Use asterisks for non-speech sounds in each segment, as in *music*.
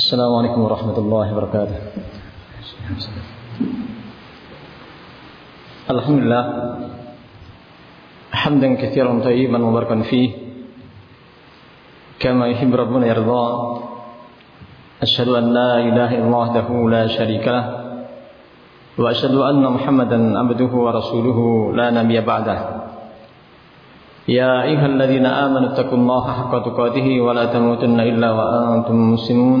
السلام عليكم ورحمة الله وبركاته. الحمد لله. حمدا كثيرا طيبا مباركا فيه. كما يحب ربنا يرضى. أشهد أن لا إله إلا الله وحده لا شريك له. وأشهد أن محمدا عبده ورسوله لا نبي بعده. يا أيها الذين آمنوا اتقوا الله حق تقاته ولا تموتن إلا وأنتم مسلمون.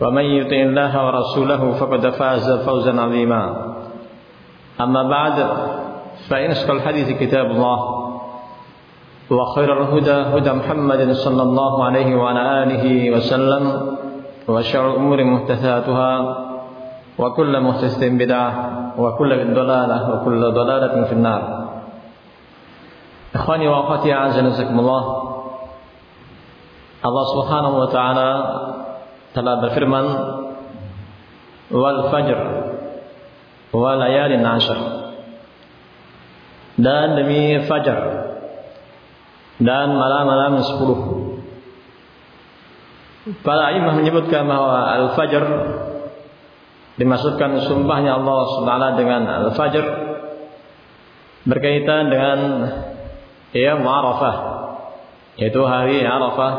ومن يطع الله ورسوله فقد فاز فوزا عظيما. أما بعد فإن أصدق الحديث كتاب الله وخير الهدى هدى محمد صلى الله عليه وعلى آله وسلم وشر الأمور محدثاتها وكل محدثة بدعة وكل ضلالة وكل ضلالة في النار. wa akhwati a'azzanakumullah Allah Subhanahu wa taala telah berfirman wal fajr wa layalin ashr dan demi fajar dan malam-malam 10 Para imam menyebutkan bahwa al-fajr dimaksudkan sumpahnya Allah Subhanahu dengan al-fajr berkaitan dengan ya Arafah yaitu hari Arafah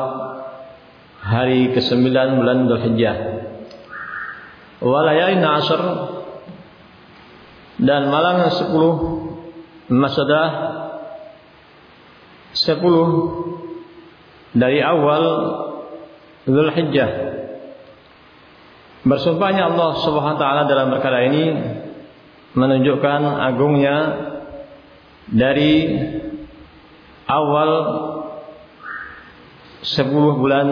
hari ke-9 bulan Dzulhijjah. Walayalin ashr dan malam 10 masadah. 10 dari awal Dzulhijjah. Bersumpahnya Allah Subhanahu wa taala dalam perkara ini menunjukkan agungnya dari awal 10 bulan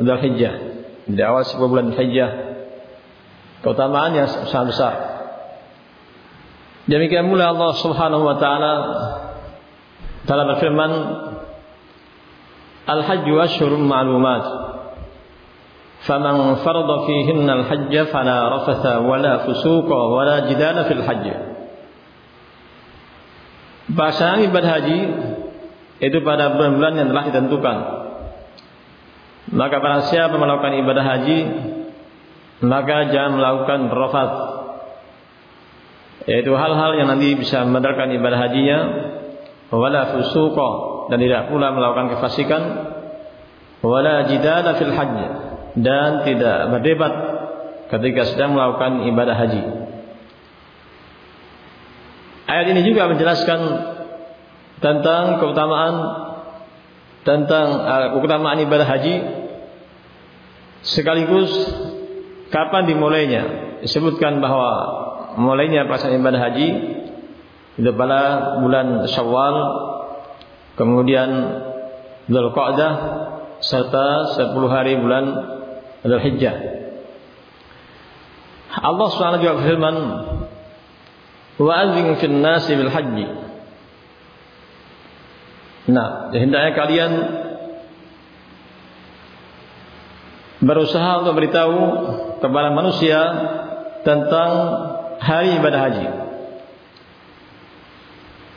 Dzulhijjah. Di awal 10 bulan Dzulhijjah keutamaan yang sangat besar. Demikian pula Allah Subhanahu wa taala telah berfirman Al-Hajj ashhurun ma'lumat. Faman farada fihinna al-hajj fala rafatha wala fusuqa wala jidala fil hajj. Bahasa ibadah haji itu pada bulan-bulan yang telah ditentukan. Maka para siapa melakukan ibadah haji maka jangan melakukan rafat. Yaitu hal-hal yang nanti bisa membatalkan ibadah hajinya. Wala fusuqa dan tidak pula melakukan kefasikan. Wala jidala fil hajj dan tidak berdebat ketika sedang melakukan ibadah haji. Ayat ini juga menjelaskan tentang keutamaan tentang uh, keutamaan ibadah haji sekaligus kapan dimulainya. Disebutkan bahwa mulainya pelaksanaan ibadah haji itu pada bulan Syawal kemudian Dzulqa'dah serta 10 hari bulan Dzulhijjah Allah SWT juga berfirman wa fil nasi bil haji Nah, hendaknya kalian berusaha untuk beritahu kepada manusia tentang hari ibadah haji.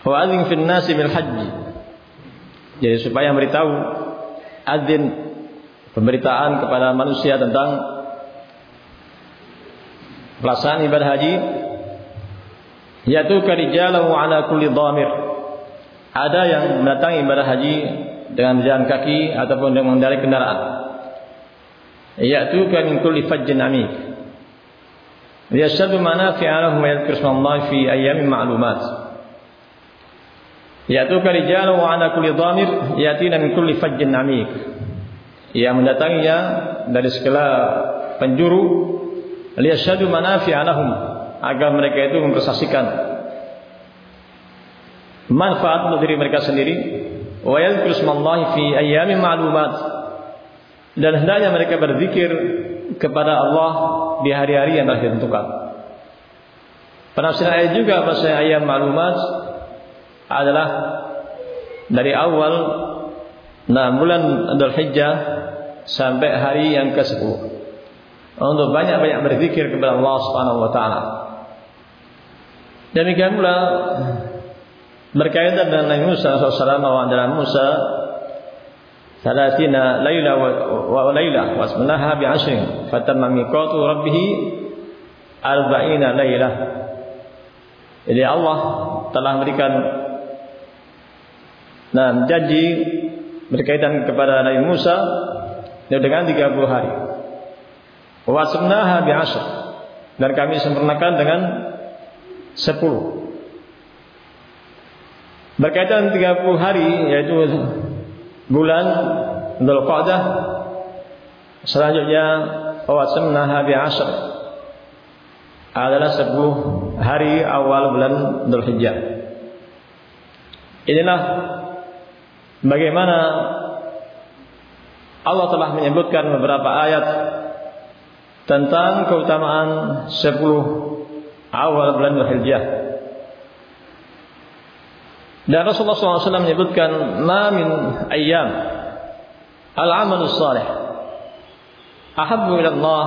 Wa adzin fil nasi bil haji. Jadi supaya beritahu adzin pemberitaan kepada manusia tentang pelaksanaan ibadah haji yaitu karijalahu ala kulli dhamir ada yang mendatangi ibadah haji dengan jalan kaki ataupun dengan mengendarai kendaraan. Min kulli fajjin amik. Liyashhadu manafi'a lahum wa yadhkuru Allah fi ayyamin ma'lumat. Yaitu rijalu wa ala kulli dhamir yatina min kulli fajjin amik. Yang mendatanginya dari segala penjuru liyashhadu manafi'a lahum agar mereka itu mempersaksikan manfaat untuk diri mereka sendiri wa yadhkuru fi ayyamin ma'lumat dan hendaknya mereka berzikir kepada Allah di hari-hari yang telah ditentukan. Penafsiran ayat juga bahasa ayat maklumat adalah dari awal nah bulan Dhul Hijjah sampai hari yang ke-10. Untuk banyak-banyak berzikir kepada Allah Subhanahu wa taala. Demikian pula berkaitan dengan Nabi Musa SAW bahwa dalam Musa Salatina layla wa layla wasmallaha bi'ashrin fatamma miqatu rabbih arba'ina laylah Jadi Allah telah memberikan nah janji berkaitan kepada Nabi Musa dengan 30 hari. Wasnaha bi'ashr dan kami sempurnakan dengan 10. Berkaitan 30 hari yaitu bulan Dzulqa'dah selanjutnya wasnaha bi'ashr adalah 10 hari awal bulan Dzulhijjah. Inilah bagaimana Allah telah menyebutkan beberapa ayat tentang keutamaan 10 awal bulan Dzulhijjah. Dan Rasulullah SAW menyebutkan ma min ayyam al-amal salih ahabbu ila Allah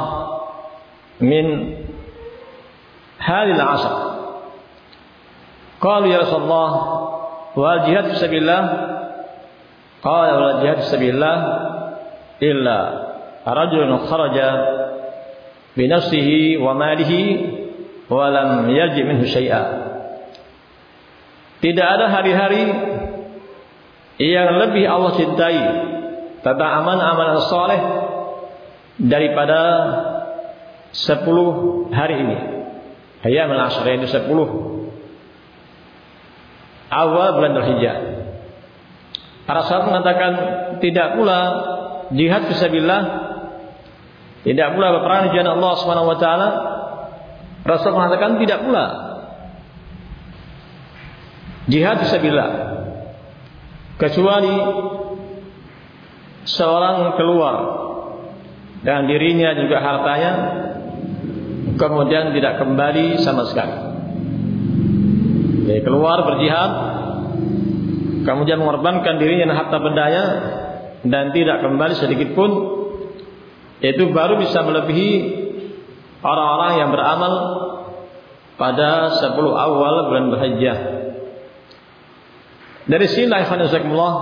min hadhihi al-asr. Qalu ya Rasulullah wal jihad fi qala wal jihad fi illa rajulun kharaja bi nafsihi wa malihi wa lam yarji minhu syai'a. Tidak ada hari-hari yang lebih Allah cintai tentang amal-amal soleh daripada sepuluh hari ini. Hayam al-ashr itu sepuluh awal bulan Dzulhijjah. Para sahabat mengatakan tidak pula jihad fisabilillah tidak pula berperang di jalan Allah Subhanahu wa taala. Rasul mengatakan tidak pula Jihad fisabilillah. Kecuali seorang keluar dan dirinya juga hartanya kemudian tidak kembali sama sekali. Jadi keluar berjihad kemudian mengorbankan dirinya dan harta bendanya dan tidak kembali sedikit pun itu baru bisa melebihi orang-orang yang beramal pada 10 awal bulan Dzulhijjah. Dari sini Allah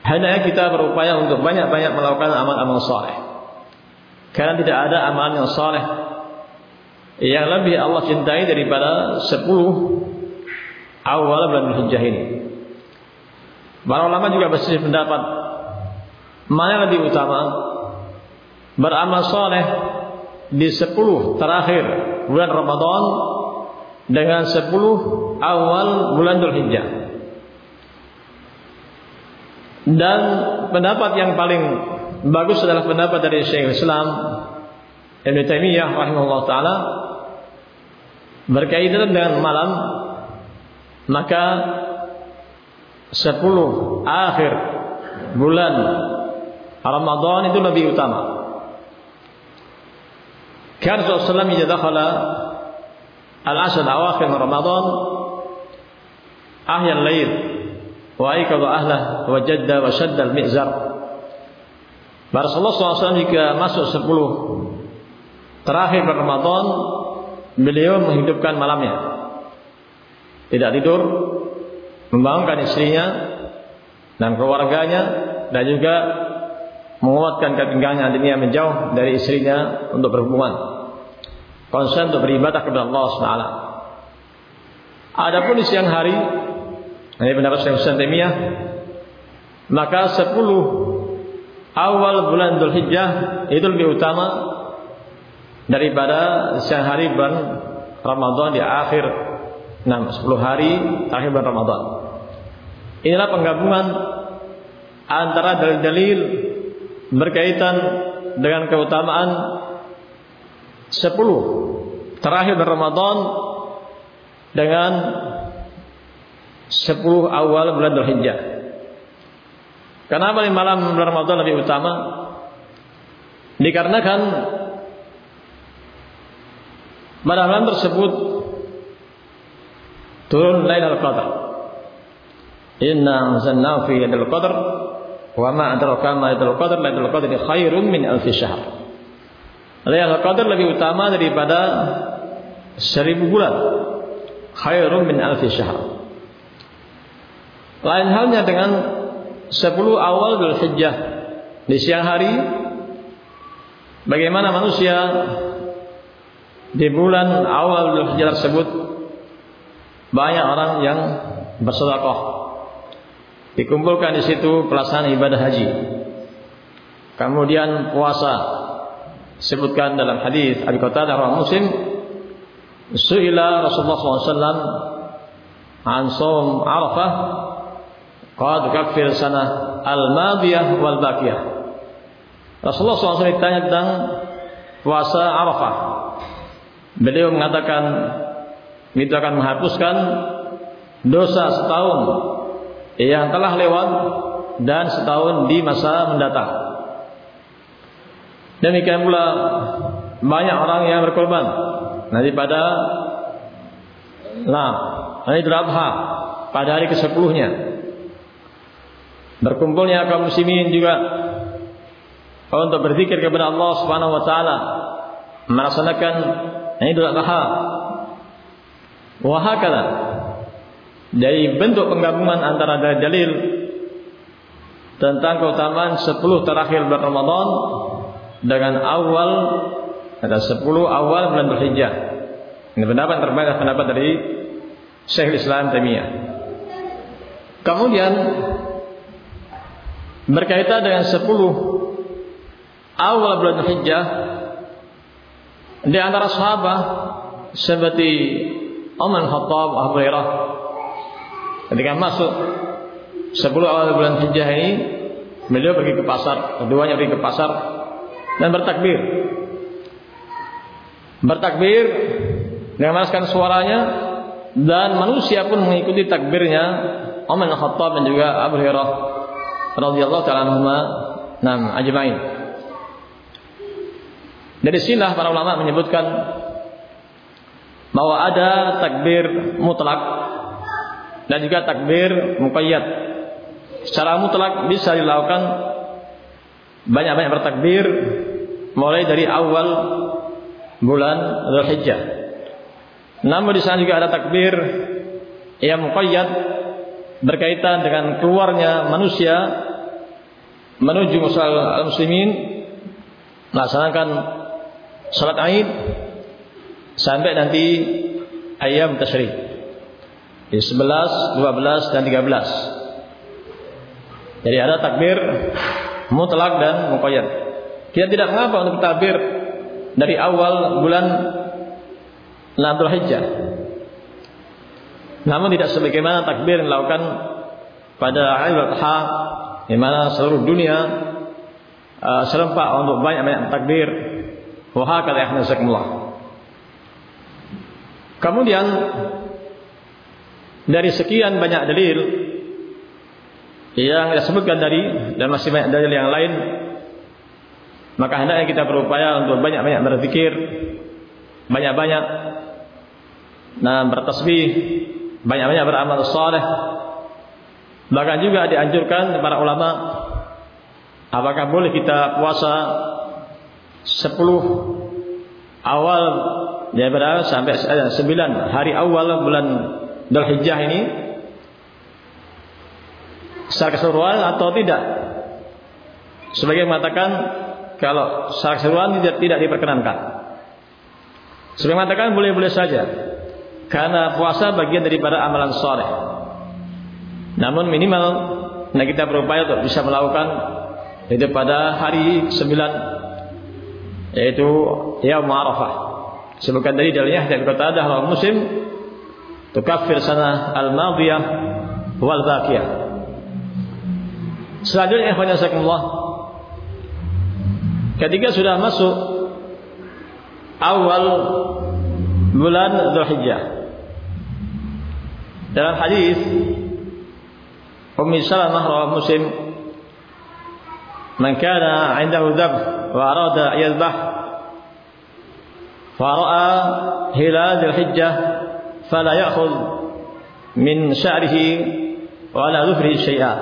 hanya kita berupaya untuk banyak-banyak melakukan amal-amal saleh. Karena tidak ada amal yang saleh yang lebih Allah cintai daripada 10 awal bulan Hijjah ini. Para ulama juga berselisih pendapat mana lebih utama beramal saleh di 10 terakhir bulan Ramadan dengan 10 awal bulan Dhul Hijjah. Dan pendapat yang paling bagus adalah pendapat dari Syekh Islam Ibn Taimiyah rahimahullah taala berkaitan dengan malam maka 10 akhir bulan Ramadan itu lebih utama. Karena Rasulullah SAW al-Asad awal Ramadan أحيا الليل وأيقظ أهله وجد وشد المئزر Rasulullah SAW jika masuk 10 terakhir Ramadan beliau menghidupkan malamnya tidak tidur membangunkan istrinya dan keluarganya dan juga menguatkan kepinggannya artinya menjauh dari istrinya untuk berhubungan konsen untuk beribadah kepada Allah SWT. Adapun di siang hari, ini pendapat Syekh Husain Taimiyah, maka 10 awal bulan Dhul Hijjah itu lebih utama daripada siang hari bulan Ramadan di akhir 6, 10 hari akhir bulan Ramadan. Inilah penggabungan antara dalil-dalil berkaitan dengan keutamaan sepuluh terakhir Ramadan dengan sepuluh awal bulan Dzulhijjah. Kenapa di malam bulan Ramadan lebih utama? Dikarenakan pada malam tersebut turun Lailatul Qadar. Inna anzalnahu fi Lailatul Qadar wa ma adraka ma Lailatul Qadar Lailatul Qadri khairun min alf syahr. Lailatul Qadar lebih utama daripada seribu bulan. Khairun min alf syahr. Lain halnya dengan sepuluh awal Dzulhijjah di siang hari bagaimana manusia di bulan awal Dzulhijjah tersebut banyak orang yang bersedekah. Dikumpulkan di situ pelaksanaan ibadah haji. Kemudian puasa. Sebutkan dalam hadis Abi Qatadah orang Muslim, Su'ila Rasulullah SAW an saum Arafah qad kafir sana al-madiyah wal baqiyah. Rasulullah SAW ditanya tentang puasa Arafah. Beliau mengatakan itu akan menghapuskan dosa setahun yang telah lewat dan setahun di masa mendatang. Demikian pula banyak orang yang berkorban daripada nah Idul Adha pada hari ke-10-nya. Berkumpulnya kaum muslimin juga untuk berzikir kepada Allah Subhanahu wa taala melaksanakan Idul Adha Wahakala dari bentuk penggabungan antara dalil tentang keutamaan 10 terakhir bulan Ramadan dengan awal ada 10 awal bulan Dzulhijjah. Ini pendapat terbaik pendapat dari Syekh Islam Taimiyah. Kemudian berkaitan dengan 10 awal bulan Dzulhijjah di antara sahabat seperti Umar Khattab, Abu Hurairah ketika masuk 10 awal bulan Hijjah ini beliau pergi ke pasar, keduanya pergi ke pasar dan bertakbir. Bertakbir dengan mengeraskan suaranya dan manusia pun mengikuti takbirnya Umar Khattab dan juga Abu Hurairah radhiyallahu taala anhuma nam ajmain. Dari silah para ulama menyebutkan bahwa ada takbir mutlak dan juga takbir muqayyad. Secara mutlak bisa dilakukan banyak-banyak bertakbir mulai dari awal bulan Dzulhijjah. Namun di sana juga ada takbir yang muqayyad berkaitan dengan keluarnya manusia menuju musal muslimin melaksanakan salat Aid sampai nanti ayam tasyrik. Di 11, 12 dan 13. Jadi ada takbir mutlak dan muqayyad. Kita tidak mengapa untuk takbir dari awal bulan Ladul Hijjah. Namun tidak sebagaimana takbir yang dilakukan pada Aidul Adha di mana seluruh dunia uh, serempak untuk banyak-banyak takbir. Wahai kalian Kemudian dari sekian banyak dalil yang disebutkan dari dan masih banyak dalil yang lain maka hendaknya kita berupaya untuk banyak-banyak berzikir banyak-banyak nah bertasbih banyak-banyak beramal saleh bahkan juga dianjurkan para ulama apakah boleh kita puasa 10 awal daripada sampai eh, sembilan hari awal bulan Dzulhijjah ini secara keseluruhan atau tidak. Sebagai mengatakan kalau secara keseluruhan tidak, tidak diperkenankan. Sebagai mengatakan boleh-boleh saja. Karena puasa bagian daripada amalan soleh. Namun minimal nah kita berupaya untuk bisa melakukan itu pada hari sembilan yaitu Yaum Arafah Sebutkan dari dalilnya dari kata ada hal muslim tukafir sana al-madiyah wal baqiyah. Selanjutnya ikhwan Allah ketika sudah masuk awal bulan Dzulhijjah dalam hadis Ummi Salamah rawah Muslim man kana 'indahu dhab wa arada yadhbah fara'a hilal dzulhijjah fala ya'khudh min sya'rihi wa la dhufrihi syai'a.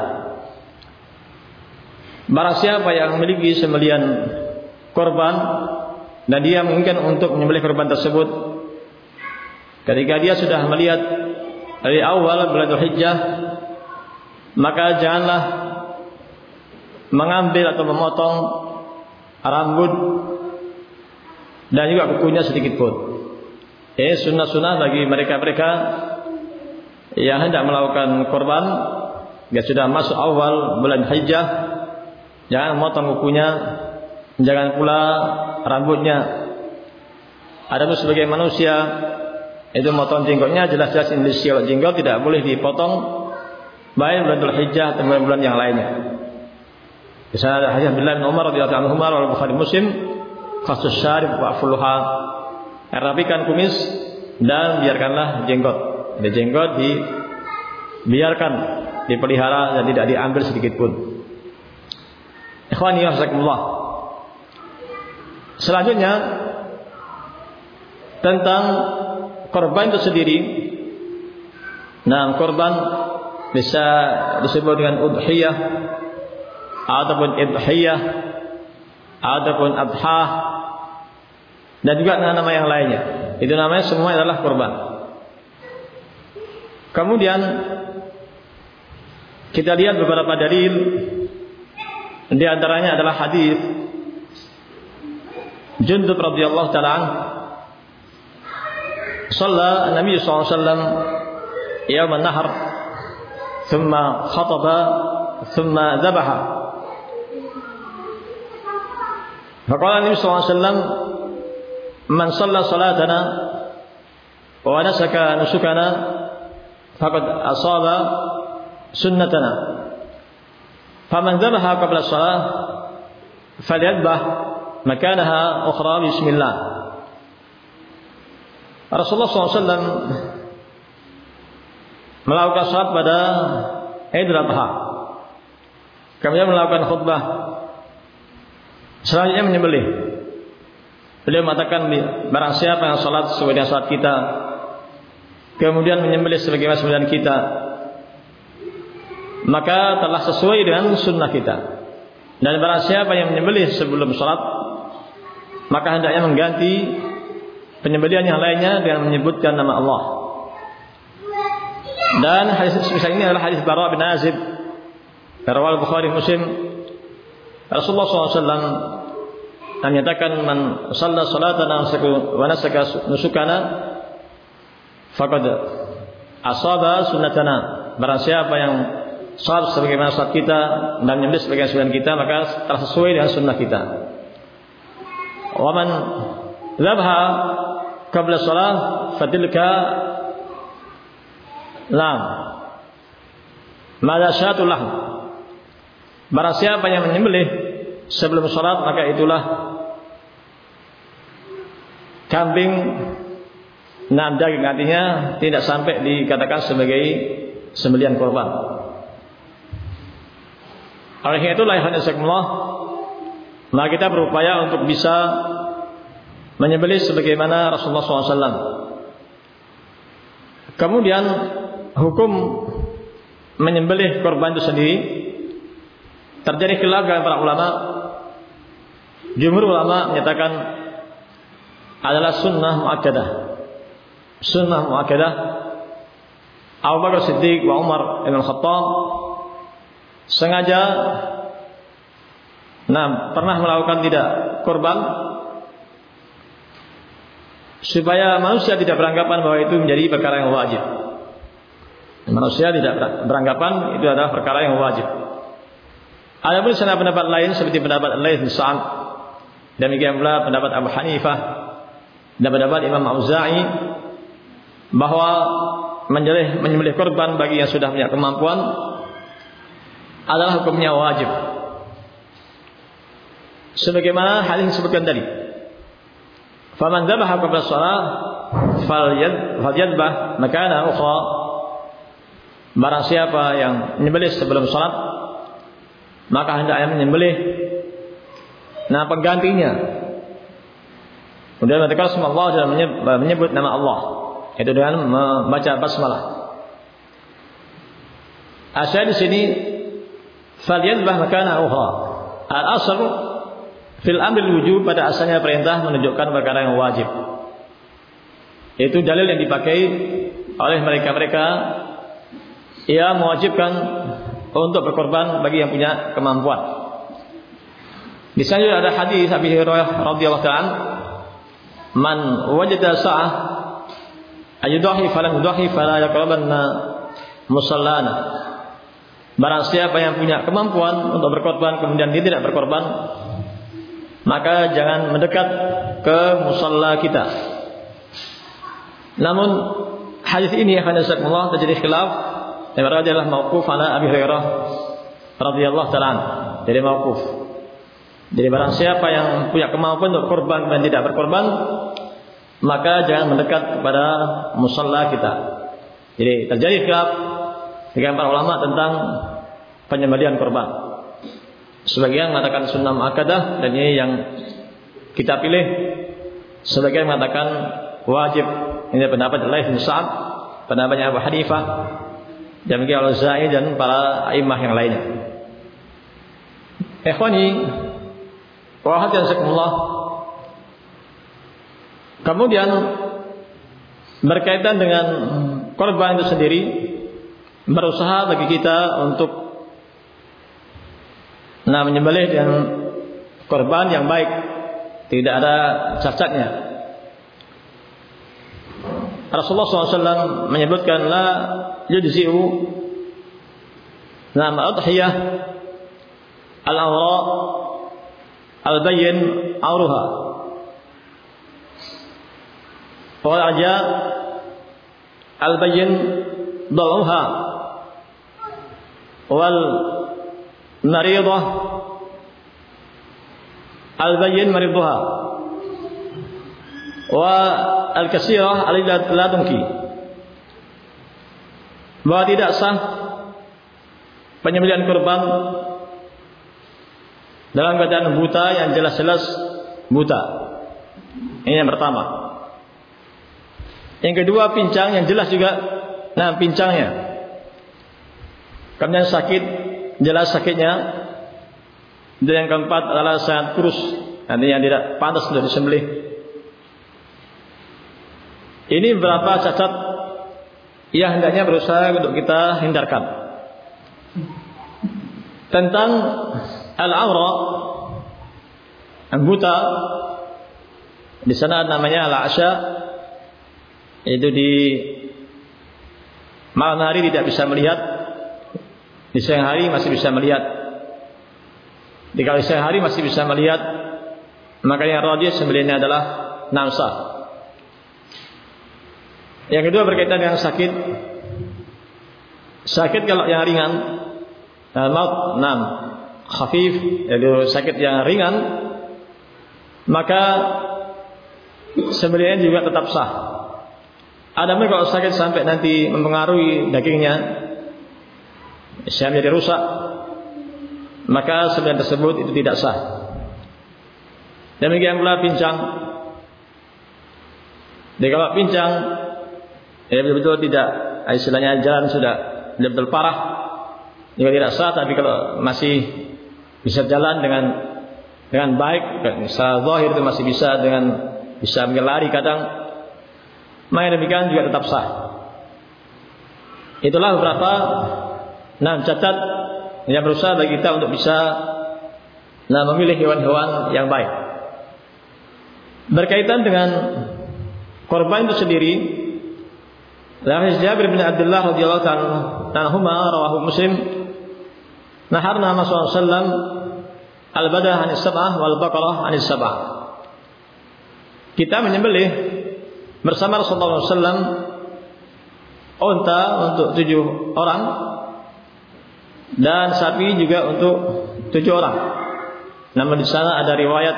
Barang siapa yang memiliki sembelian korban dan dia menginginkan untuk menyembelih korban tersebut ketika dia sudah melihat dari awal bulan Dzulhijjah maka janganlah mengambil atau memotong rambut dan juga kukunya sedikit pun. Eh sunnah-sunnah bagi mereka-mereka yang hendak melakukan korban, dia sudah masuk awal bulan Hijjah, jangan memotong kukunya, jangan pula rambutnya. Ada pun sebagai manusia itu motong jenggotnya jelas-jelas Indonesia jenggot tidak boleh dipotong baik bulan Hijjah atau bulan-bulan yang lainnya. Di sana ada hadis Abdullah bin Umar radhiyallahu anhu al Bukhari Muslim khusus syarif wa fuluha. Rapikan kumis dan biarkanlah jenggot. Di jenggot dibiarkan dipelihara dan tidak diambil sedikit pun. Ikhwani wasakumullah. Selanjutnya tentang korban itu sendiri. Nah, korban bisa disebut dengan udhiyah ataupun idhiyah ataupun adhah dan juga nama-nama yang lainnya. Itu namanya semua adalah kurban. Kemudian kita lihat beberapa dalil di antaranya adalah hadis Jundub radhiyallahu taala صلى النبي صلى الله عليه وسلم يوم النهر ثم خطب ثم ذبح. فقال النبي صلى الله عليه وسلم من صلى صلاتنا ونسك نسكنا فقد أصاب سنتنا. فمن ذبح قبل الصلاة فليذبح مكانها أخرى بسم الله. Rasulullah SAW melakukan salat pada Idul Adha. Kemudian melakukan khutbah Selanjutnya menyembelih. Beliau mengatakan barang siapa yang salat sesuai dengan salat kita, kemudian menyembelih sebagaimana sembilan kita, maka telah sesuai dengan sunnah kita. Dan barang siapa yang menyembelih sebelum salat, maka hendaknya mengganti penyembelihan yang lainnya dengan menyebutkan nama Allah. Dan hadis sebesar ini adalah hadis Bara bin Azib. Rawal Bukhari Muslim Rasulullah SAW menyatakan man shalla salatana wa nasaka nusukana faqad asaba sunnatana barang siapa yang salat sebagaimana salat kita dan menyembelih sebagaimana sunnah kita maka telah sesuai dengan sunnah kita wa man dhabha qabla salat fatilka lam mada syatul lahm Barang siapa yang menyembelih sebelum sholat maka itulah kambing enam daging artinya tidak sampai dikatakan sebagai sembelian korban. Oleh itulah yang Allah maka kita berupaya untuk bisa menyembelih sebagaimana Rasulullah SAW. Kemudian hukum menyembelih korban itu sendiri Terjadi khilaf para ulama. Jumhur ulama menyatakan adalah sunnah muakkadah. Sunnah muakkadah. Abu Bakar Siddiq wa Umar Ibn Khattab sengaja nah pernah melakukan tidak korban supaya manusia tidak beranggapan bahwa itu menjadi perkara yang wajib. Manusia tidak beranggapan itu adalah perkara yang wajib. Ada pun sana pendapat lain seperti pendapat Laith bin Sa'ad. Demikian pula pendapat Abu Hanifah dan pendapat Imam Auza'i bahwa menyembelih menyembelih korban bagi yang sudah punya kemampuan adalah hukumnya wajib. Sebagaimana hal yang disebutkan tadi. Faman dzabaha qabla shalah falyad falyadbah makana ukhra. Barang siapa yang menyembelih sebelum salat maka hendaknya menyembelih Nah penggantinya. Kemudian ketika Allah dalam menyebut nama Allah. Itu dengan membaca basmalah. Asal di sini falyadbah makana uha. Al asal fil amril wujub pada asalnya perintah menunjukkan perkara yang wajib. Itu dalil yang dipakai oleh mereka-mereka yang mewajibkan untuk berkorban bagi yang punya kemampuan. Di sana ada hadis Abi Hurairah radhiyallahu ta'ala man wajada sa'ah ayudahi falan yudahi fala yaqrabanna musallana Barang siapa yang punya kemampuan untuk berkorban kemudian dia tidak berkorban maka jangan mendekat ke musalla kita. Namun hadis ini akan Allah terjadi khilaf yang adalah mauquf ala Abi Hurairah radhiyallahu taala. Jadi mauquf. Jadi barang siapa yang punya kemampuan untuk korban dan tidak berkorban, maka jangan mendekat kepada musalla kita. Jadi terjadi khilaf dengan para ulama tentang penyembelihan korban. Sebagian mengatakan sunnah muakkadah dan ini yang kita pilih. Sebagian mengatakan wajib. Ini pendapat Laif bin Sa'ad, pendapatnya Abu Hanifah, demikian Al-Za'i dan para imam yang lainnya. Ikhwani, Wahadazakumullah. Kemudian berkaitan dengan korban itu sendiri berusaha bagi kita untuk nah menyembelih dengan korban yang baik. Tidak ada cacatnya Rasulullah SAW menyebutkan la yujzi'u nama adhiyah al-awra al-bayyin auruha wal aja al-bayyin daluha wal maridah al-bayyin mariduha wa al-kasirah alladhi la tunki bahwa tidak sah penyembelihan kurban dalam keadaan buta yang jelas-jelas buta. Ini yang pertama. Yang kedua pincang yang jelas juga nah pincangnya. Kemudian sakit jelas sakitnya. Dan yang keempat adalah sangat kurus, yang tidak pantas untuk disembelih. Ini beberapa cacat yang hendaknya berusaha untuk kita hindarkan. Tentang al-awra anggota di sana namanya al-asya itu di malam hari tidak bisa melihat di siang hari masih bisa melihat. Di kali siang hari masih bisa melihat. Maka yang radius sebenarnya adalah namsa yang kedua berkaitan dengan sakit. Sakit kalau yang ringan. Maut enam. Khafif yaitu sakit yang ringan. Maka sebenarnya juga tetap sah. Adapun kalau sakit sampai nanti mempengaruhi dagingnya bisa menjadi rusak maka sebenarnya tersebut itu tidak sah. Demikian pula pincang. Jadi kalau pincang ya betul-betul tidak istilahnya jalan sudah betul-betul parah juga tidak sah tapi kalau masih bisa jalan dengan dengan baik, bisa zahir itu masih bisa dengan bisa mengelari kadang. Maka demikian juga tetap sah. Itulah beberapa nah catat yang berusaha bagi kita untuk bisa nah memilih hewan-hewan yang baik. Berkaitan dengan korban itu sendiri, dari Jabir bin Abdullah radhiyallahu taala anhu rawahu Muslim Naharna Rasulullah sallam al-badah anis sab'ah wal baqarah anis sab'ah. Kita menyembelih bersama Rasulullah sallam unta untuk tujuh orang dan sapi juga untuk tujuh orang. Namun di sana ada riwayat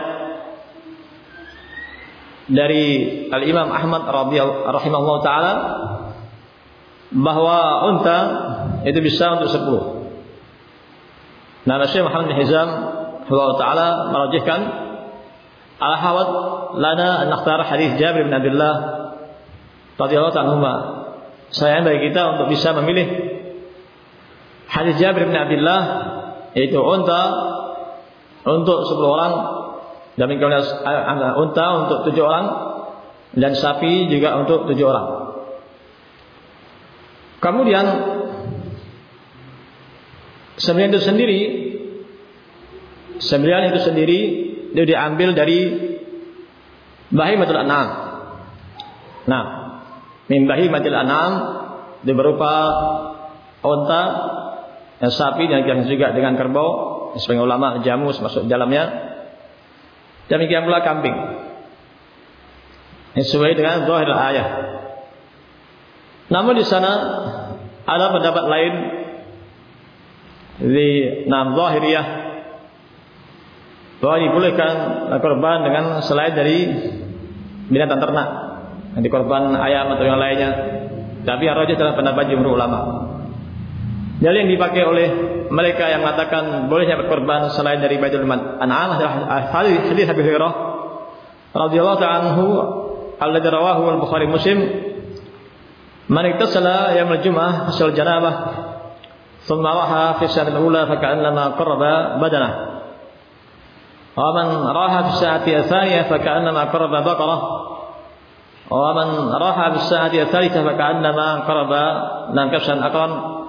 dari Al Imam Ahmad radhiyallahu taala bahwa unta itu bisa untuk sepuluh. Nah, Syekh Muhammad Hizam taala merajihkan al hawad lana an nakhtar hadis Jabir bin Abdullah radhiyallahu anhu saya bagi kita untuk bisa memilih hadis Jabir bin Abdullah yaitu unta untuk 10 orang demikian unta untuk 7 orang dan sapi juga untuk 7 orang. Kemudian sembilan itu sendiri sembilan itu sendiri itu diambil dari bahimatul an'am. Nah, min bahimatul an'am itu berupa unta, dan sapi dan juga dengan kerbau. Sebagian ulama jamus masuk dalamnya. Demikian pula kambing. Sesuai dengan zahir ayat. Namun di sana ada pendapat lain di nam zahiriyah bahwa dibolehkan korban dengan selain dari binatang ternak yang dikorban ayam atau yang lainnya tapi yang rajih adalah pendapat jumhur ulama Dalil yang dipakai oleh mereka yang mengatakan bolehnya berkorban selain dari baitul mal. An'am adalah hadis Abi Hurairah radhiyallahu anhu alladzi rawahu al-Bukhari Muslim. Man ittasala yaumul jumu'ah hasal janabah thumma raha fi syahril ula fa ka'annama qarraba badanah wa man raha fi syahati athaniyah fa ka'annama qarraba baqarah. Wa man raha fi syahati athalithah fa ka'annama qarraba lam kafsan aqran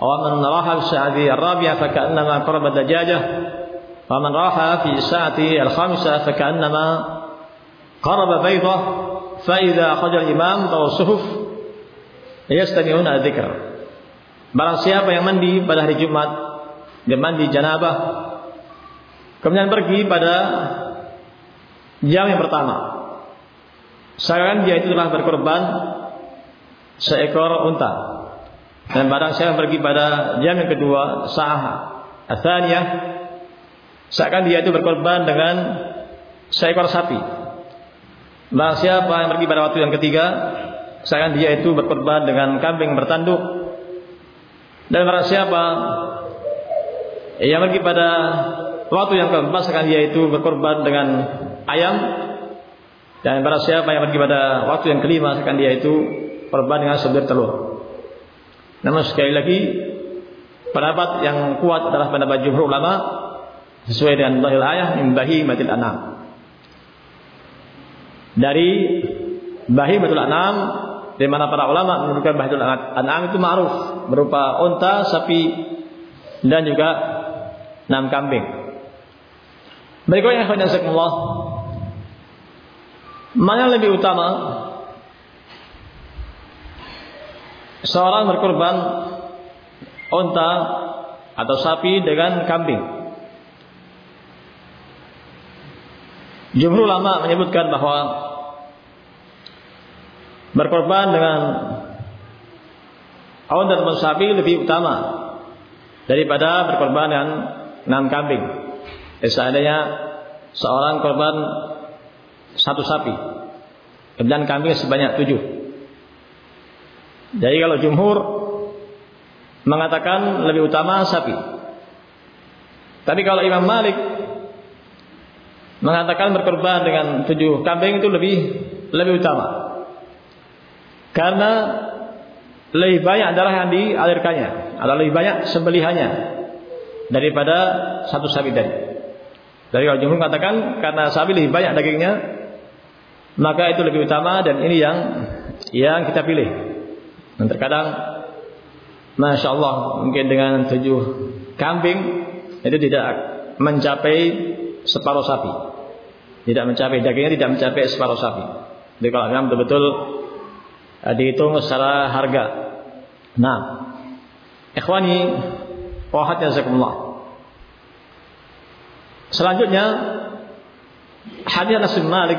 ومن راح في الساعة الرابعة فكأنما قرب دجاجة ومن راح في الساعة الخامسة فكأنما قرب بيضة فإذا خرج الإمام أو الصحف يستمعون الذكر Barang siapa yang mandi pada hari Jumat, dia mandi janabah, kemudian pergi pada jam yang pertama. Sekarang dia itu telah berkorban seekor unta. Dan barang siapa pergi pada jam yang kedua, sah athaniyah, seakan dia itu berkorban dengan seekor sapi. Barang siapa yang pergi pada waktu yang ketiga, seakan dia itu berkorban dengan kambing bertanduk dan barang siapa yang pergi pada waktu yang keempat sekarang dia itu berkorban dengan ayam dan barang siapa yang pergi pada waktu yang kelima sekarang dia itu korban dengan sebutir telur. Namun sekali lagi pendapat yang kuat adalah pendapat jumhur ulama sesuai dengan lahir ayah imbahi matil anam. Dari bahi matil anam di mana para ulama menunjukkan bahidul an'am itu ma'ruf berupa unta, sapi dan juga enam kambing. Berikutnya yang Allah Mana yang lebih utama Seorang berkorban Unta Atau sapi dengan kambing Jumhur ulama menyebutkan bahwa berkorban dengan awan dan sapi lebih utama daripada berkorban dengan enam kambing. Eh, seandainya seorang korban satu sapi, kemudian kambing sebanyak tujuh. Jadi kalau jumhur mengatakan lebih utama sapi. Tapi kalau Imam Malik mengatakan berkorban dengan tujuh kambing itu lebih lebih utama. Karena lebih banyak darah yang dialirkannya, atau lebih banyak sembelihannya daripada satu sapi tadi. Dari kalau jumhur mengatakan karena sapi lebih banyak dagingnya, maka itu lebih utama dan ini yang yang kita pilih. Dan terkadang, masya Allah mungkin dengan tujuh kambing itu tidak mencapai separuh sapi, tidak mencapai dagingnya tidak mencapai separuh sapi. Jadi kalau memang betul-betul Eh, dihitung secara harga. Nah, ikhwani wahat jazakumullah. Selanjutnya hadis Anas Malik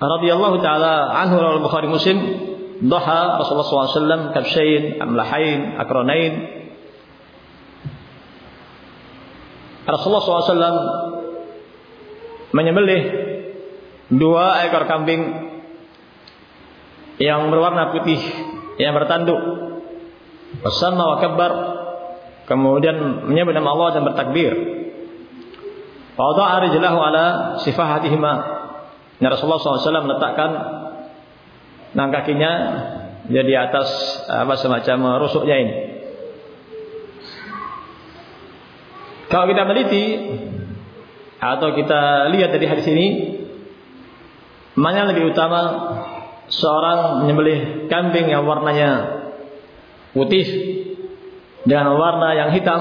radhiyallahu taala anhu rawal Bukhari Muslim dhaha Rasulullah SAW kabshain amlahain akranain Rasulullah SAW menyembelih dua ekor kambing yang berwarna putih yang bertanduk. Bersama wa kabbar kemudian menyebut nama Allah dan bertakbir. Wada'a rijlahu ala sifahatihima. Rasulullah SAW meletakkan enam kakinya jadi atas apa semacam rusuknya ini. Kalau kita meliti atau kita lihat dari hadis ini, mana lebih utama seorang menyembelih kambing yang warnanya putih dengan warna yang hitam,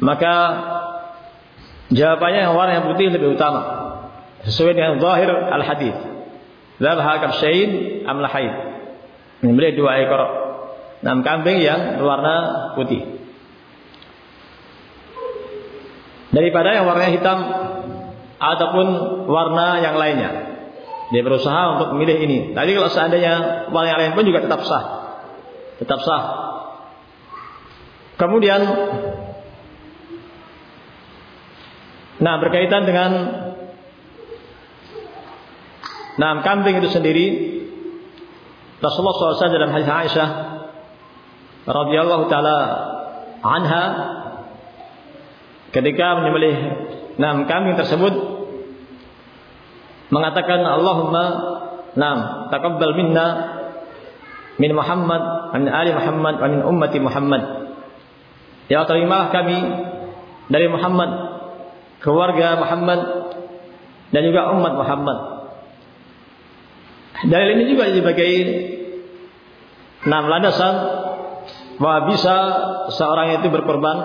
maka jawabannya yang warna yang putih lebih utama sesuai dengan zahir al hadis. Zabha kabsyain am lahaid. Menyembelih dua ekor enam kambing yang berwarna putih. Daripada yang warnanya hitam ataupun warna yang lainnya. Dia berusaha untuk memilih ini. Tapi kalau seandainya warna yang lain pun juga tetap sah. Tetap sah. Kemudian Nah berkaitan dengan Nah kambing itu sendiri Rasulullah SAW dalam hadis Aisyah radhiyallahu taala anha ketika menyembelih enam kambing tersebut mengatakan Allahumma nam taqabbal minna min Muhammad min ali Muhammad wa min ummati Muhammad. Ya terimalah kami dari Muhammad keluarga Muhammad dan juga umat Muhammad dalil ini juga sebagai enam landasan bahwa bisa seorang itu berkorban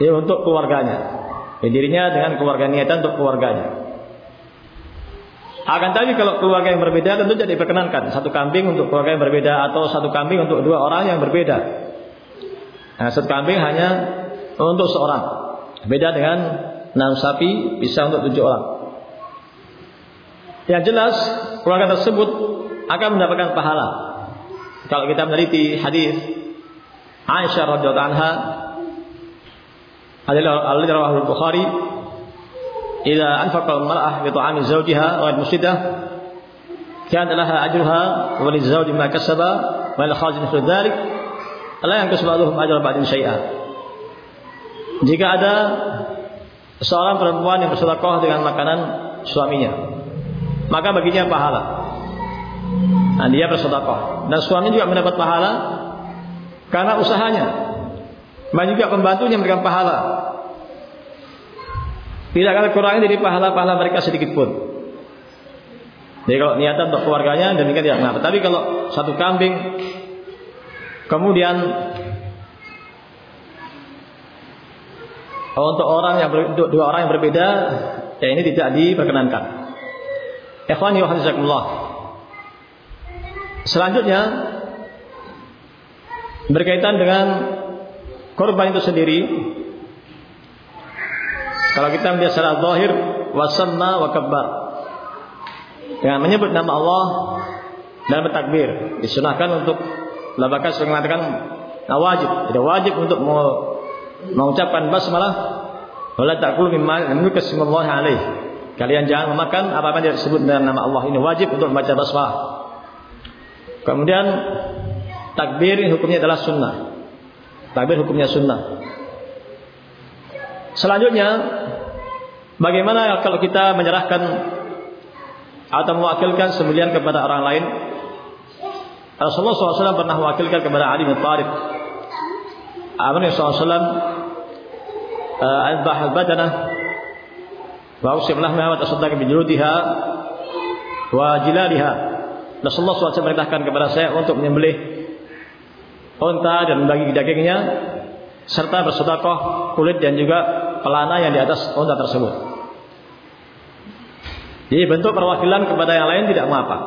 ya untuk keluarganya. Ya, dirinya dengan keluarga niatan untuk keluarganya. Akan tapi kalau keluarga yang berbeda tentu jadi diperkenankan satu kambing untuk keluarga yang berbeda atau satu kambing untuk dua orang yang berbeda. Nah, satu kambing hanya untuk seorang. Beda dengan enam sapi bisa untuk tujuh orang. Yang jelas keluarga tersebut akan mendapatkan pahala. Kalau kita meneliti hadis Aisyah radhiyallahu anha adalah al Bukhari Ila anfaqal mar'ah bi ta'ami zawjiha wa musidah kana laha ajruha wa lizawji ma kasaba wa al khazin fi dhalik la yanqasu lahum ajra ba'din syai'a Jika ada seorang perempuan yang bersedekah dengan makanan suaminya maka baginya pahala nah, dia bersedekah dan suami juga mendapat pahala karena usahanya banyak juga pembantunya memberikan pahala. Tidak akan kurangnya dari pahala-pahala mereka sedikit pun. Jadi kalau niatan untuk keluarganya demikian tidak mengapa. Tapi kalau satu kambing kemudian untuk orang yang dua orang yang berbeda ya ini tidak diperkenankan. Ikhwan yuhadizakumullah. Selanjutnya berkaitan dengan korban itu sendiri. Kalau kita melihat secara zahir wasanna wa kabbar. Dengan menyebut nama Allah dan bertakbir disunahkan untuk labakan sering mengatakan nah wajib. Tidak wajib untuk mengucapkan basmalah wala ta'kulu mimma lam yukassimullah alaih kalian jangan memakan apa-apa yang disebut dengan nama Allah ini wajib untuk membaca basmalah kemudian takbir hukumnya adalah sunnah Takbir hukumnya sunnah. Selanjutnya, bagaimana kalau kita menyerahkan atau mewakilkan sembelian kepada orang lain? Rasulullah SAW pernah mewakilkan kepada Ali bin Thalib. Amr SAW Al-Bah al-Badanah wa usim lahmah wa tasaddaq bi juludiha wa jilaliha. Rasulullah SAW merintahkan kepada saya untuk menyembelih unta dan membagi dagingnya serta bersedekah kulit dan juga pelana yang di atas unta tersebut. Jadi bentuk perwakilan kepada yang lain tidak mengapa.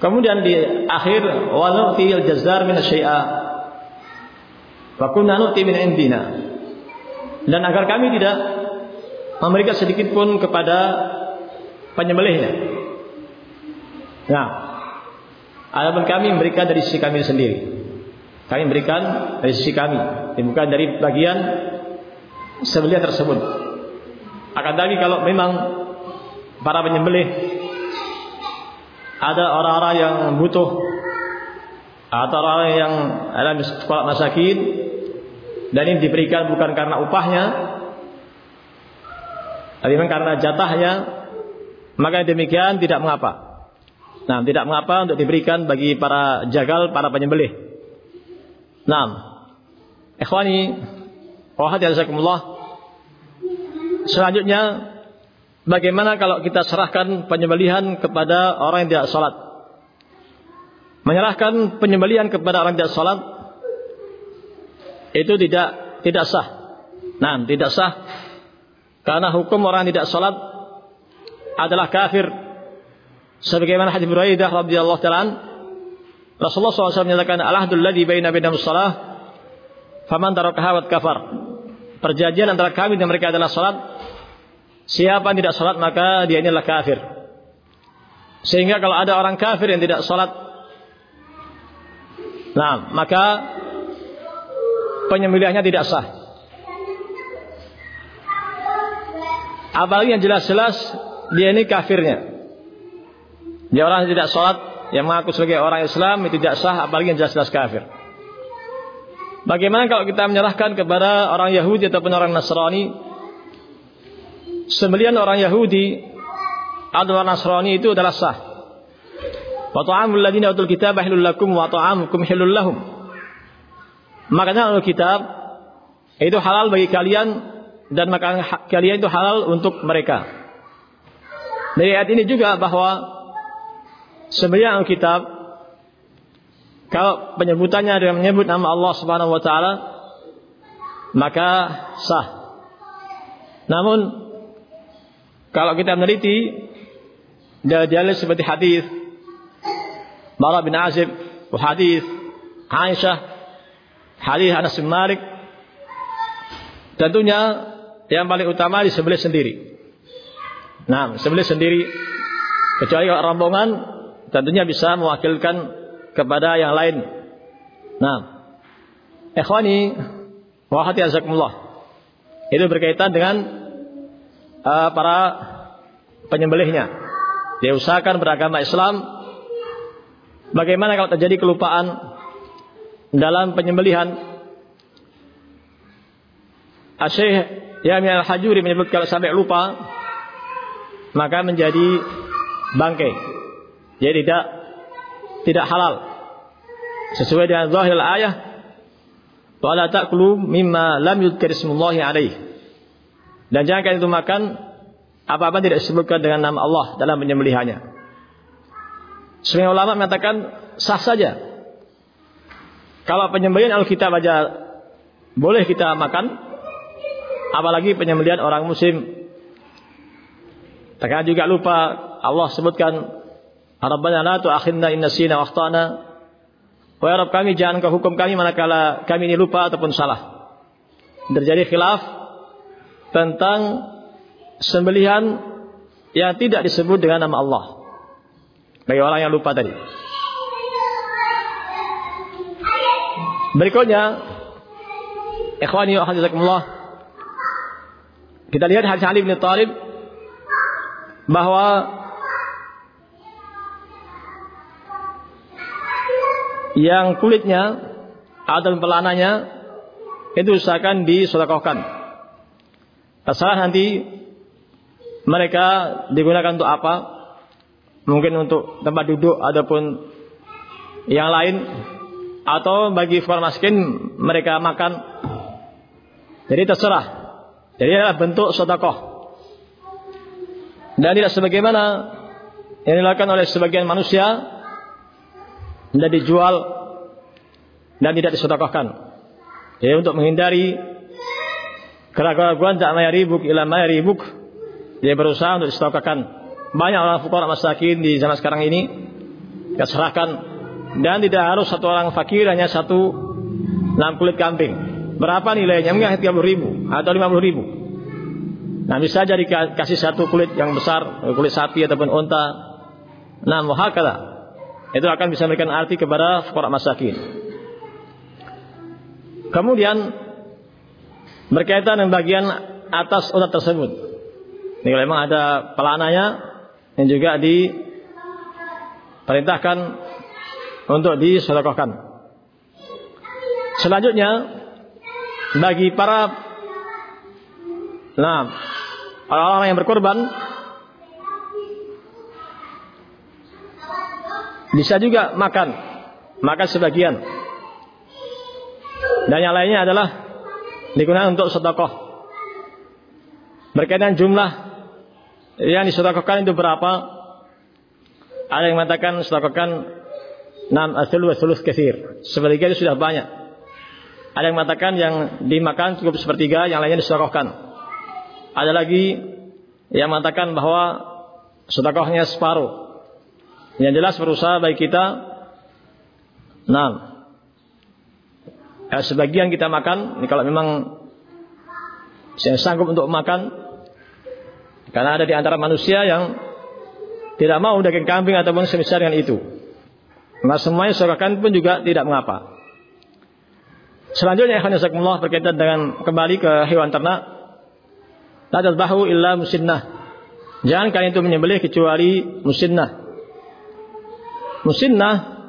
Kemudian di akhir wa nu'til jazzar min syai'a wa kunna nu'ti min indina. Dan agar kami tidak memberikan sedikit pun kepada penyembelihnya. Nah, adapun kami memberikan dari sisi kami sendiri. Kami berikan dari sisi kami, bukan dari bagian sembelihan tersebut. Akan tapi kalau memang para penyembelih ada orang-orang yang butuh atau orang yang dalam sekolah masakin dan ini diberikan bukan karena upahnya, tapi memang karena jatahnya, maka demikian tidak mengapa. Nah, tidak mengapa untuk diberikan bagi para jagal, para penyembelih. Nah, ikhwani, wahad jazakumullah. Selanjutnya, bagaimana kalau kita serahkan penyembelihan kepada orang yang tidak sholat? Menyerahkan penyembelihan kepada orang yang tidak sholat itu tidak tidak sah. Nah, tidak sah karena hukum orang tidak salat adalah kafir. Sebagaimana hadis Buraidah radhiyallahu taala Rasulullah SAW menyatakan al-ahdul ladzi baina bainahum shalah faman tarakaha kafar. Perjanjian antara kami dan mereka adalah salat. Siapa yang tidak salat maka dia ini adalah kafir. Sehingga kalau ada orang kafir yang tidak salat Nah, maka penyembelihannya tidak sah. Apalagi yang jelas-jelas dia ini kafirnya. Dia orang yang tidak sholat, yang mengaku sebagai orang Islam itu tidak sah, apalagi yang jelas-jelas kafir. Bagaimana kalau kita menyerahkan kepada orang Yahudi ataupun orang Nasrani? Sembelian orang Yahudi atau orang Nasrani itu adalah sah. Wa ta'amul ladina utul kitab hilul lakum wa ta'amukum hilul lahum. Makanya Alkitab itu halal bagi kalian dan makanan kalian itu halal untuk mereka. Dari ayat ini juga bahwa sebenarnya Alkitab kalau penyebutannya dengan menyebut nama Allah Subhanahu wa taala maka sah. Namun kalau kita meneliti dalil seperti hadis Bara bin Azib, hadis Aisyah hadis Anas bin Malik tentunya yang paling utama di sebelah sendiri. Nah, sebelah sendiri kecuali rombongan tentunya bisa mewakilkan kepada yang lain. Nah, ikhwani wa hati Itu berkaitan dengan uh, para penyembelihnya. Dia usahakan beragama Islam. Bagaimana kalau terjadi kelupaan dalam penyembelihan Asyih Yahya Al-Hajuri menyebut kalau sampai lupa maka menjadi bangkai. Jadi tidak tidak halal. Sesuai dengan zahir ayah wala ta'kulu mimma lam yudhkar ismullahi alaih. Dan jangan itu makan apa-apa tidak disebutkan dengan nama Allah dalam penyembelihannya. Sebagian ulama mengatakan sah saja kalau penyembelihan Alkitab aja boleh kita makan, apalagi penyembelihan orang muslim. Terkadang juga lupa Allah sebutkan Rabbana la tu'akhidna in nasina wa akhtana. Wahai Rabb kami jangan kau hukum kami manakala kami ini lupa ataupun salah. Terjadi khilaf tentang sembelihan yang tidak disebut dengan nama Allah. Bagi orang yang lupa tadi. Berikutnya, ikhwani wa hafizakumullah. Kita lihat hadis Ali bin Thalib bahwa yang kulitnya atau pelananya itu usahakan disedekahkan. Terserah nanti mereka digunakan untuk apa? Mungkin untuk tempat duduk ataupun yang lain atau bagi fakir miskin mereka makan. Jadi terserah. Jadi adalah bentuk sedekah. Dan tidak sebagaimana yang dilakukan oleh sebagian manusia tidak dijual dan tidak disedekahkan. Jadi untuk menghindari keraguan tak mayaribuk ila mayaribuk dia berusaha untuk disedekahkan. Banyak orang fukara masakin di zaman sekarang ini kita serahkan dan tidak harus satu orang fakir hanya satu enam kulit kambing. Berapa nilainya? Mungkin 30 ribu atau 50 ribu. Nah bisa jadi kasih satu kulit yang besar, kulit sapi ataupun unta. Nah muhakala. Itu akan bisa memberikan arti kepada fakir masakin. Kemudian berkaitan dengan bagian atas unta tersebut. Ini memang ada pelananya yang juga diperintahkan untuk disedekahkan. Selanjutnya bagi para nah orang-orang yang berkorban bisa juga makan. Makan sebagian. Dan yang lainnya adalah digunakan untuk sedekah. Berkaitan jumlah yang disedekahkan itu berapa? Ada yang mengatakan sedekahkan enam asul wa sulus kesir sepertiga itu sudah banyak ada yang mengatakan yang dimakan cukup sepertiga yang lainnya disedekahkan ada lagi yang mengatakan bahwa sedekahnya separuh. Yang jelas berusaha baik kita Nah ya, Sebagian kita makan ini Kalau memang Saya sanggup untuk makan Karena ada di antara manusia yang Tidak mau daging kambing Ataupun semisal dengan itu. Nah semuanya sorakan pun juga tidak mengapa Selanjutnya Ikhwanisakumullah berkaitan dengan Kembali ke hewan ternak La bahu illa musinnah Jangan kalian itu menyembelih kecuali musinnah Musinnah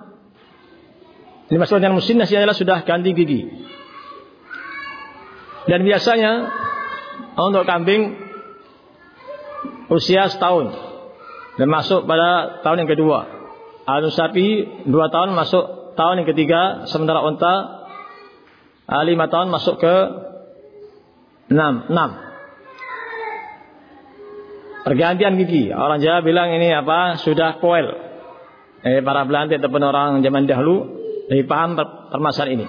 ini maksudnya musinnah adalah sudah ganti gigi. Dan biasanya untuk kambing usia setahun dan masuk pada tahun yang kedua. Anu sapi dua tahun masuk tahun yang ketiga, sementara unta ah, lima tahun masuk ke enam. enam. Pergantian gigi. Orang Jawa bilang ini apa? Sudah koel eh, para Belanda ataupun orang zaman dahulu lebih paham permasalahan ini.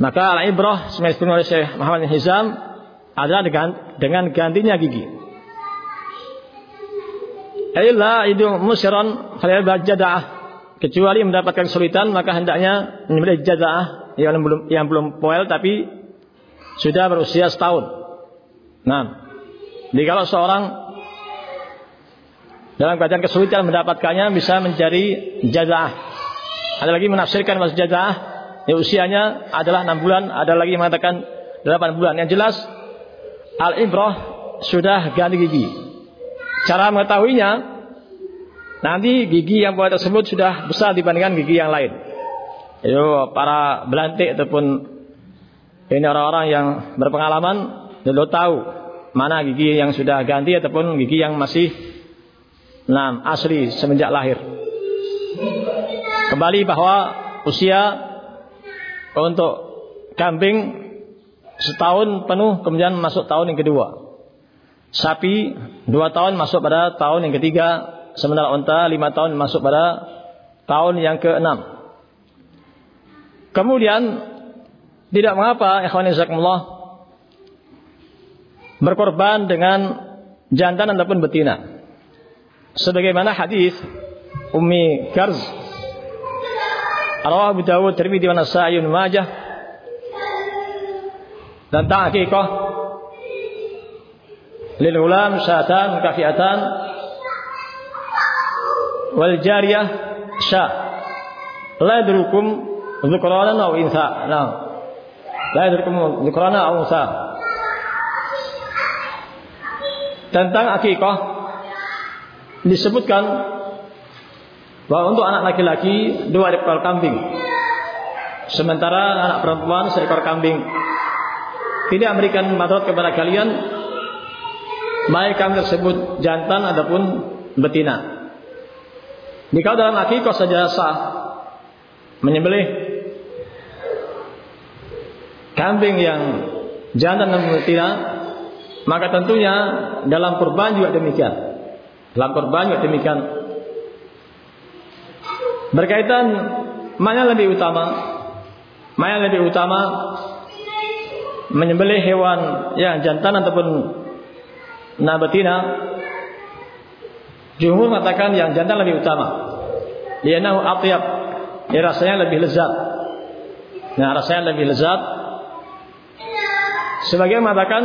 Maka al-ibrah semestinya oleh Syekh Muhammad Hizam adalah dengan, dengan gantinya gigi. Illa itu musyiran khalil jadaah kecuali mendapatkan kesulitan maka hendaknya menyembelih jadaah yang belum yang belum poel tapi sudah berusia setahun. Nah, jadi kalau seorang dalam keadaan kesulitan mendapatkannya bisa mencari jazaah. Ada lagi menafsirkan maksud jazaah, ya usianya adalah 6 bulan, ada lagi mengatakan 8 bulan. Yang jelas al-ibrah sudah ganti gigi. Cara mengetahuinya nanti gigi yang buat tersebut sudah besar dibandingkan gigi yang lain. Yo para belantik ataupun ini orang-orang yang berpengalaman dulu tahu mana gigi yang sudah ganti ataupun gigi yang masih Nah, asli semenjak lahir. Kembali bahwa usia untuk kambing setahun penuh kemudian masuk tahun yang kedua. Sapi dua tahun masuk pada tahun yang ketiga, sementara unta lima tahun masuk pada tahun yang keenam. Kemudian tidak mengapa ikhwan jazakumullah berkorban dengan jantan ataupun betina. Sebagaimana hadis Ummi Karz Rawah Abu Dawud Tirmidzi wa Nasa'i Majah tentang akikah lil ulam syatan kafiatan wal jariyah sya la dhukranan aw insa nah la yadrukum dhukranan aw unsa tentang akikah disebutkan bahwa untuk anak laki-laki dua ekor kambing. Sementara anak perempuan seekor kambing. Tidak memberikan madarat kepada kalian baik kambing tersebut jantan ataupun betina. Jika dalam akikah saja sah menyembelih kambing yang jantan dan betina, maka tentunya dalam kurban juga demikian. Lapor banyak demikian. Berkaitan mana lebih utama? Mana lebih utama menyembelih hewan ya jantan ataupun nabatina? Jumhur mengatakan yang jantan lebih utama. Lianahu atyab. Ya rasanya lebih lezat. Nah, rasanya lebih lezat. Sebagian mengatakan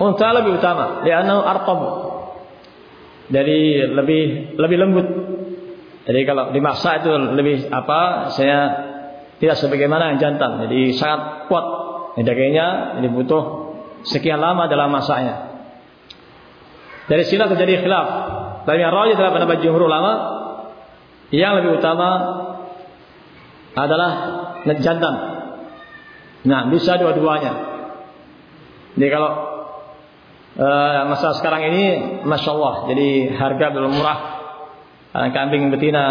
unta lebih utama. Lianahu artab dari lebih lebih lembut. Jadi kalau dimasak itu lebih apa? Saya tidak sebagaimana yang jantan. Jadi sangat kuat dagingnya. Jadi butuh sekian lama dalam masaknya. Dari sini terjadi khilaf. Tapi yang rajih adalah pendapat jumhur ulama yang lebih utama adalah jantan. Nah, bisa dua-duanya. Jadi kalau uh, masa sekarang ini, masya Allah, jadi harga belum murah. Kambing betina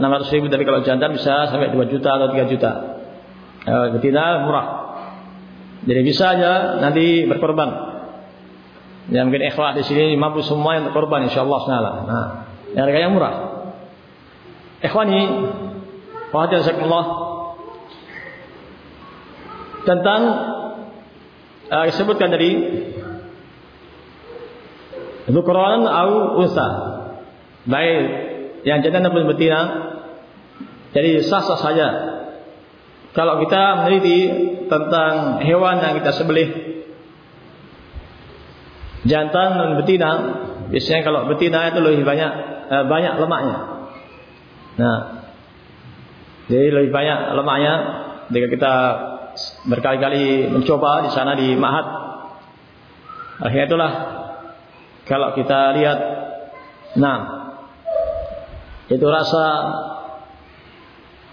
600 ribu, tapi kalau jantan bisa sampai 2 juta atau 3 juta. Uh, betina murah. Jadi bisa aja nanti berkorban. Ya mungkin ikhlas di sini mampu semua yang berkorban insya Allah Nah, harganya murah. Ikhwani, wahai tentang uh, disebutkan dari Quran au unsa. Baik yang jantan dan betina. Jadi sah-sah saja. Kalau kita meneliti tentang hewan yang kita sebelih jantan dan betina, biasanya kalau betina itu lebih banyak eh, banyak lemaknya. Nah, jadi lebih banyak lemaknya jika kita berkali-kali mencoba di sana di Mahat. Akhirnya itulah kalau kita lihat nah itu rasa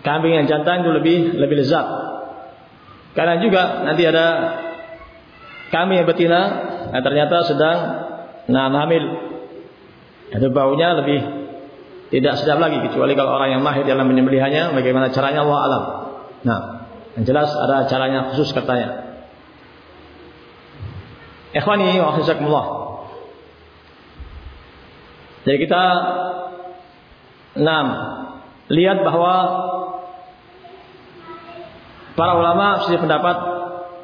kambing yang jantan itu lebih lebih lezat. Karena juga nanti ada kambing yang betina yang ternyata sedang nah hamil. Itu baunya lebih tidak sedap lagi kecuali kalau orang yang mahir dalam menyembelihannya bagaimana caranya Allah alam. Nah, yang jelas ada caranya khusus katanya. Ikhwani wa akhzakumullah. Jadi kita enam lihat bahwa para ulama sudah pendapat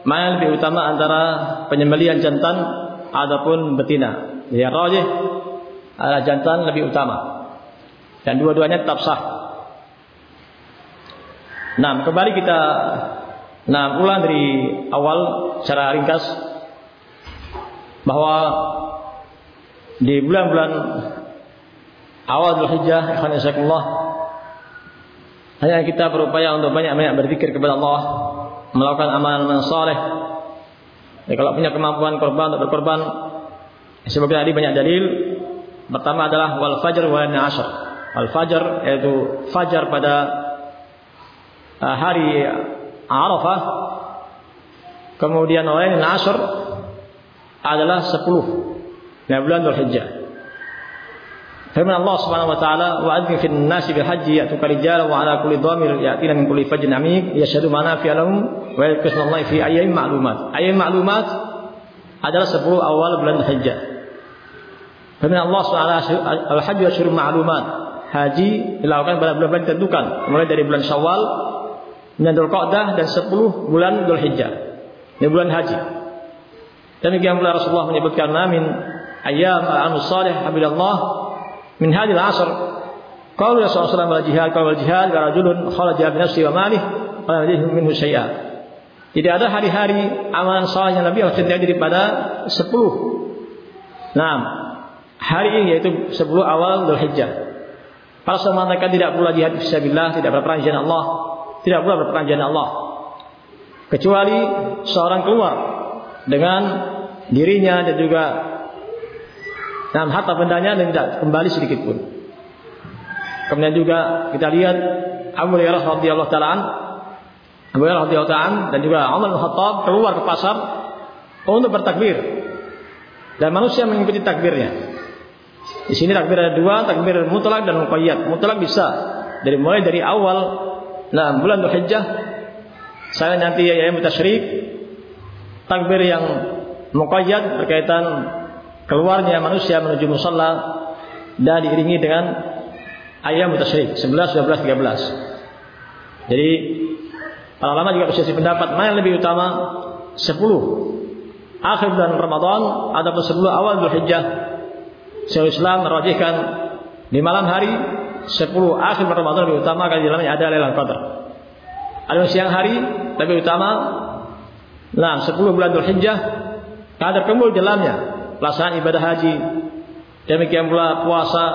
mana lebih utama antara penyembelihan jantan ataupun betina. Ya rajih adalah jantan lebih utama. Dan dua-duanya tetap sah. Nah, kembali kita nah ulang dari awal secara ringkas bahwa di bulan-bulan awal Dzulhijjah Allah hanya kita berupaya untuk banyak-banyak berzikir kepada Allah, melakukan amalan saleh. Ya, kalau punya kemampuan korban untuk berkorban, sebabnya tadi banyak dalil. Pertama adalah wal fajr wal ashr. Al fajr yaitu fajar pada hari Arafah kemudian lain Asr adalah 10 dari bulan Dzulhijjah. Firman Allah Subhanahu wa taala wa adzin fil nasi bil hajji ya'tuka rijala wa ala kulli dhamir ya'tina min kulli fajjin amik yashhadu manafi'a lahum wa yadhkuruna fi ayyamin ma'lumat. Ayyamin ma'lumat adalah 10 awal bulan Dzulhijjah. Firman Allah Subhanahu al-hajju asyhurun ma'lumat. Haji dilakukan pada bulan-bulan ditentukan, mulai dari bulan Syawal bulan Dzulqa'dah dan 10 bulan Dzulhijjah. Ini bulan haji. Demikian pula Rasulullah menyebutkan min ayyam al-amal salih habilallah min hadil asr. Qalu ya Rasulullah wal jihad wal jihad wa rajulun kharaja bi nafsi wa malih wa yadihi minhu syai'a. Tidak ada hari-hari amalan saleh yang Nabi Allah cintai daripada 10. Nah, hari ini yaitu 10 awal Dzulhijjah. Para sahabat mengatakan tidak pula jihad fisabilillah, tidak berperang jalan Allah, tidak pula berperang jalan Allah. Kecuali seorang keluar dengan dirinya dan juga dalam harta bendanya dan tidak kembali sedikit pun. Kemudian juga kita lihat Abu Hurairah radhiyallahu taala Abu Hurairah radhiyallahu taala dan juga Umar bin Khattab keluar ke pasar untuk bertakbir. Dan manusia mengikuti takbirnya. Di sini takbir ada dua, takbir mutlak dan muqayyad. Mutlak bisa dari mulai dari awal Nah, bulan Dzulhijjah saya nanti ya yang tasyrik takbir yang muqayyad berkaitan keluarnya manusia menuju musalla dan diiringi dengan ayam tasyrik 11 12 13. Jadi para ulama juga berselisih pendapat mana yang lebih utama 10 akhir bulan Ramadan ataupun 10 awal Dzulhijjah. Syaikhul Islam merajihkan di malam hari sepuluh akhir Ramadan lebih utama karena di dalamnya ada Lailatul Qadar. Ada siang hari lebih utama. Nah, sepuluh bulan Dzulhijjah ada kemul di dalamnya pelaksanaan ibadah haji. Demikian pula puasa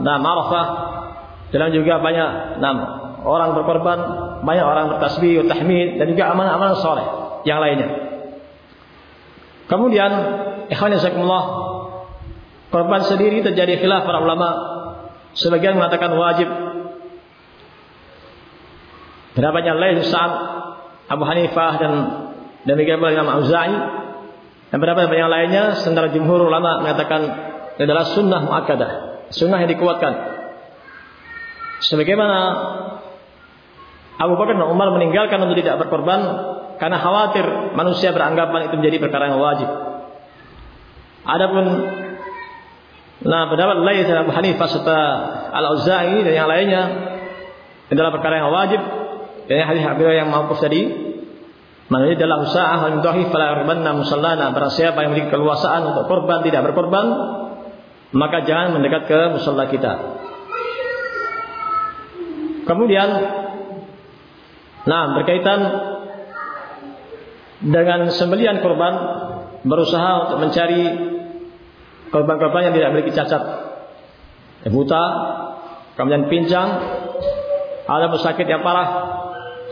nah Arafah. Dan juga banyak nah, orang berkorban, banyak orang bertasbih, tahmid dan juga amal-amal soleh yang lainnya. Kemudian, ikhwan korban sendiri terjadi khilaf para ulama Sebagian mengatakan wajib. Pendapatnya lain Sa'ad, Abu Hanifah dan Demikian pula Imam Auza'i dan beberapa yang lainnya sementara jumhur ulama mengatakan adalah sunnah muakkadah, sunnah yang dikuatkan. Sebagaimana Abu Bakar dan Umar meninggalkan untuk tidak berkorban karena khawatir manusia beranggapan itu menjadi perkara yang wajib. Adapun nah pendapat lain Abu Hanifah serta Al-Auza'i dan yang lainnya adalah perkara yang wajib dan hadis Abu yang maupun tadi Maknanya adalah usaha al-mudahi fala yarbanna musallana. Barang siapa yang memiliki keluasaan untuk korban tidak berkorban, maka jangan mendekat ke musalla kita. Kemudian nah berkaitan dengan sembelian korban berusaha untuk mencari korban-korban yang tidak memiliki cacat. Buta, kemudian pincang, ada sakit yang parah,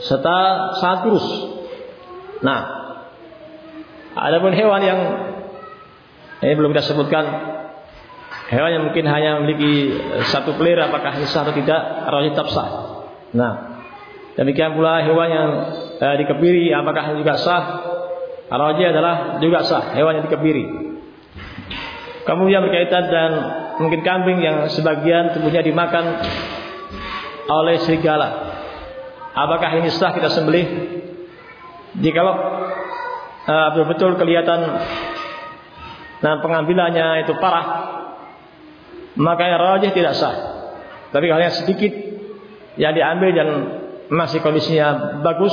serta sangat kurus. Nah, adapun hewan yang ini belum kita sebutkan hewan yang mungkin hanya memiliki satu pelir apakah sah atau tidak harus tetap sah. Nah, demikian pula hewan yang eh, dikebiri apakah juga sah? Raji adalah juga sah hewan yang dikebiri. Kemudian berkaitan dan mungkin kambing yang sebagian tubuhnya dimakan oleh serigala. Apakah ini sah kita sembelih? Jikalau uh, betul-betul kelihatan nah pengambilannya itu parah, maka yang tidak sah. Tapi kalau yang sedikit yang diambil dan masih kondisinya bagus,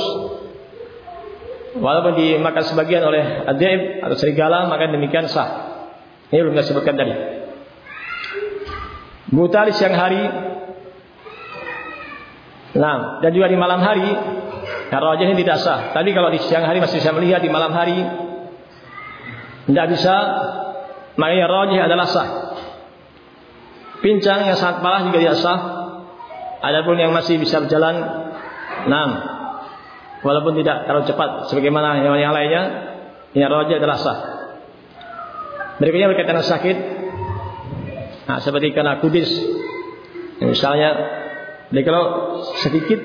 walaupun dimakan sebagian oleh adib atau serigala, maka demikian sah. Ini belum kita sebutkan tadi. Buta di siang hari, nah dan juga di malam hari karena ini tidak sah. Tapi kalau di siang hari masih bisa melihat, di malam hari tidak bisa, maka yang rajih adalah sah. Pincang yang sangat parah juga tidak sah. Adapun yang masih bisa berjalan, enam. Walaupun tidak terlalu cepat, sebagaimana hewan yang lainnya, yang rajih adalah sah. Berikutnya berkaitan dengan sakit. Nah, seperti kena kudis. Misalnya, jadi kalau sedikit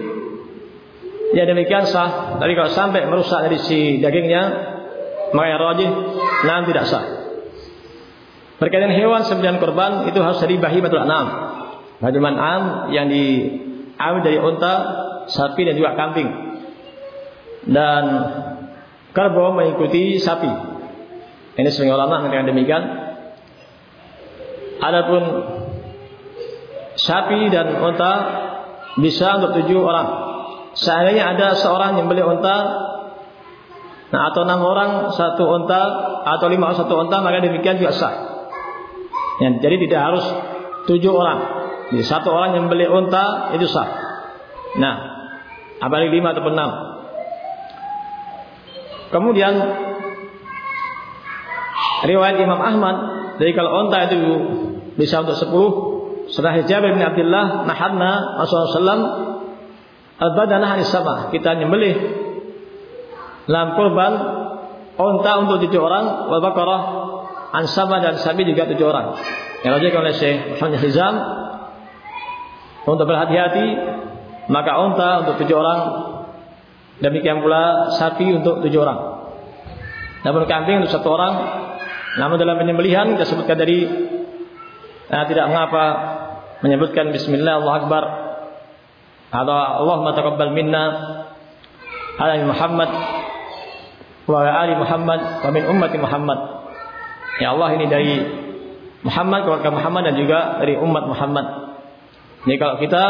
ya demikian sah. Tapi kalau sampai merusak dari si dagingnya, maka yang rajih, nam tidak sah. Berkaitan hewan sembilan korban itu harus dari betul anam. Bahimatul am yang diambil dari unta, sapi dan juga kambing. Dan kerbau mengikuti sapi. Ini sebagian ulama mengatakan demikian. Adapun sapi dan unta bisa untuk tujuh orang. Seandainya ada seorang yang beli unta, nah atau enam orang satu unta atau lima orang satu unta, maka demikian juga sah. Ya, jadi tidak harus tujuh orang. Jadi satu orang yang beli unta itu sah. Nah, apalagi lima atau enam. Kemudian riwayat Imam Ahmad dari kalau unta itu bisa untuk sepuluh setelah Jabir bin Abdullah naharna Rasulullah SAW Al-badanah sama. Kita nyembelih dalam kurban onta untuk tujuh orang, wal baqarah ansama dan sapi juga tujuh orang. Yang diajarkan oleh Syekh Muhammad Hizam untuk berhati-hati maka onta untuk tujuh orang demikian pula sapi untuk tujuh orang. Namun kambing untuk satu orang. Namun dalam penyembelihan kita sebutkan dari nah, tidak mengapa menyebutkan Bismillah Allah Akbar atau Allahumma taqabbal minna ala Muhammad wa ali Muhammad wa min ummati Muhammad. Ya Allah ini dari Muhammad keluarga Muhammad dan juga dari umat Muhammad. Jadi kalau kita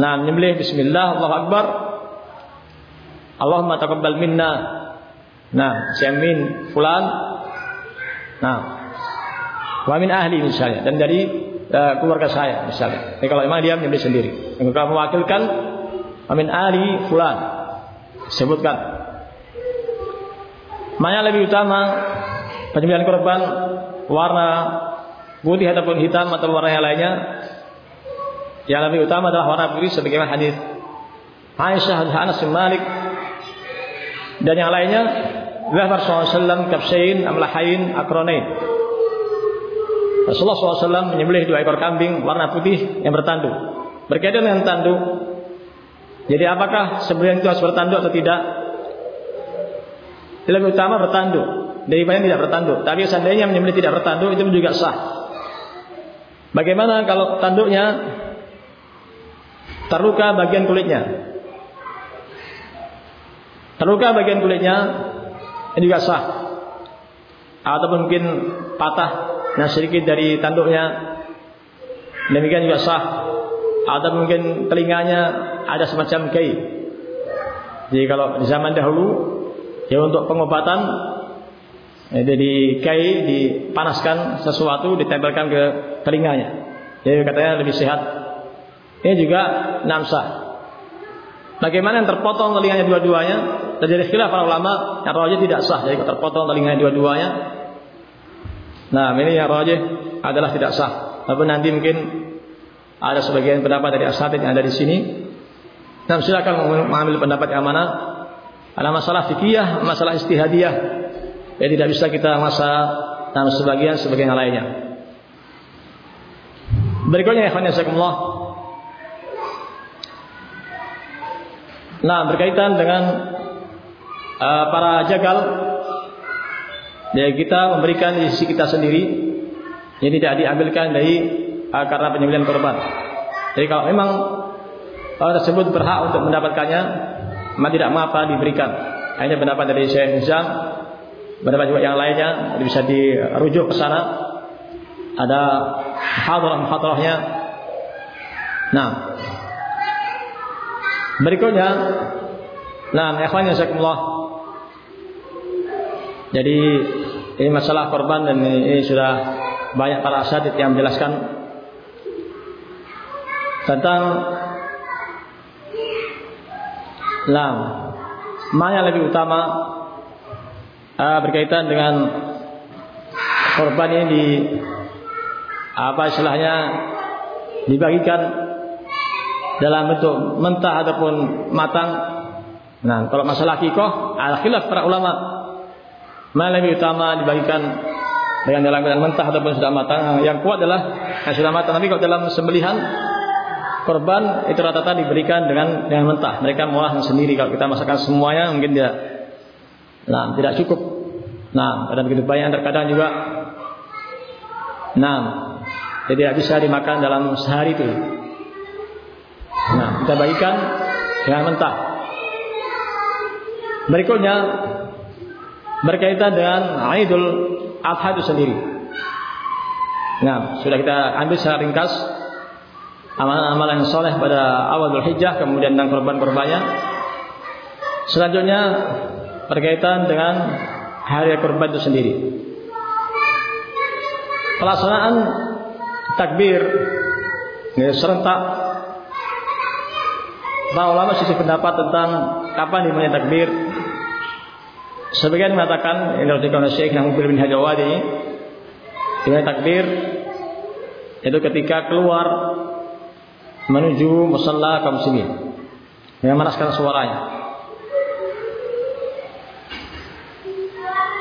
nah menyembelih bismillah Allahu akbar Allahumma taqabbal minna nah siamin fulan nah wa min ahli misalnya dan dari uh, keluarga saya misalnya. Jadi kalau memang dia menyembelih sendiri. Yang kalau mewakilkan Amin Ali Fulan sebutkan. Mana lebih utama penyembelihan korban warna putih ataupun hitam atau warna yang lainnya? Yang lebih utama adalah warna putih sebagaimana hadis Aisyah Anas Malik dan yang lainnya Zahar SAW Kapsain Amlahain Akronain Rasulullah SAW menyembelih dua ekor kambing warna putih yang bertanduk. Berkaitan dengan tanduk. Jadi apakah sembelihan itu harus bertanduk atau tidak? lebih utama bertanduk daripada tidak bertanduk. Tapi seandainya menyembelih tidak bertanduk itu juga sah. Bagaimana kalau tanduknya terluka bagian kulitnya? Terluka bagian kulitnya ini juga sah. Ataupun mungkin patah nah sedikit dari tanduknya demikian juga sah. Atau mungkin telinganya ada semacam kai. Jadi kalau di zaman dahulu ya untuk pengobatan jadi kai dipanaskan sesuatu ditempelkan ke telinganya. Jadi katanya lebih sehat. Ini juga namsah. Bagaimana yang terpotong telinganya dua-duanya? Terjadi khilaf para ulama yang rajih tidak sah. Jadi terpotong telinganya dua-duanya. Nah, ini yang rajih adalah tidak sah. Tapi nanti mungkin ada sebagian pendapat dari asatid yang ada di sini. Nah, silakan mengambil pendapat yang mana. Ada masalah fikih, masalah istihadiyah. Ya tidak bisa kita masa dalam sebagian sebagian yang lainnya. Berikutnya ya. Nah, berkaitan dengan uh, para jagal ya kita memberikan di sisi kita sendiri yang tidak diambilkan dari uh, karena penyembelihan korban. Jadi kalau memang orang tersebut berhak untuk mendapatkannya, maka tidak mengapa diberikan. Hanya pendapat dari Syekh Nizam Beberapa juga yang lainnya bisa dirujuk ke sana. Ada hadrah-hadrahnya. Nah. Berikutnya Nah, ikhwan jazakumullah. Jadi ini masalah korban dan ini, sudah banyak para asadid yang menjelaskan tentang Nah, mana yang lebih utama uh, berkaitan dengan korban ini di apa istilahnya dibagikan dalam bentuk mentah ataupun matang. Nah, kalau masalah kikoh, al khilaf para ulama lebih utama dibagikan dengan dalam keadaan mentah ataupun sudah matang. Yang kuat adalah yang sudah matang. Tapi kalau dalam sembelihan korban itu rata-rata diberikan dengan dengan mentah. Mereka mengolah sendiri. Kalau kita masakan semuanya mungkin dia Nah, tidak cukup. Nah, dan begitu banyak terkadang juga Nah, tidak bisa dimakan dalam sehari itu. Nah, kita bagikan dengan mentah. Berikutnya berkaitan dengan Idul Adha itu sendiri. Nah, sudah kita ambil secara ringkas amalan-amalan yang soleh pada awal Dzulhijjah kemudian tentang korban-korbannya. Selanjutnya berkaitan dengan hari kurban itu sendiri. Pelaksanaan takbir ya, serentak Para ulama sisi pendapat tentang kapan dimulai takbir. Sebagian mengatakan ini oleh Syekh Mubil bin Hajawadi dimulai takbir itu ketika keluar menuju musalla kaum muslimin yang menaskan suaranya.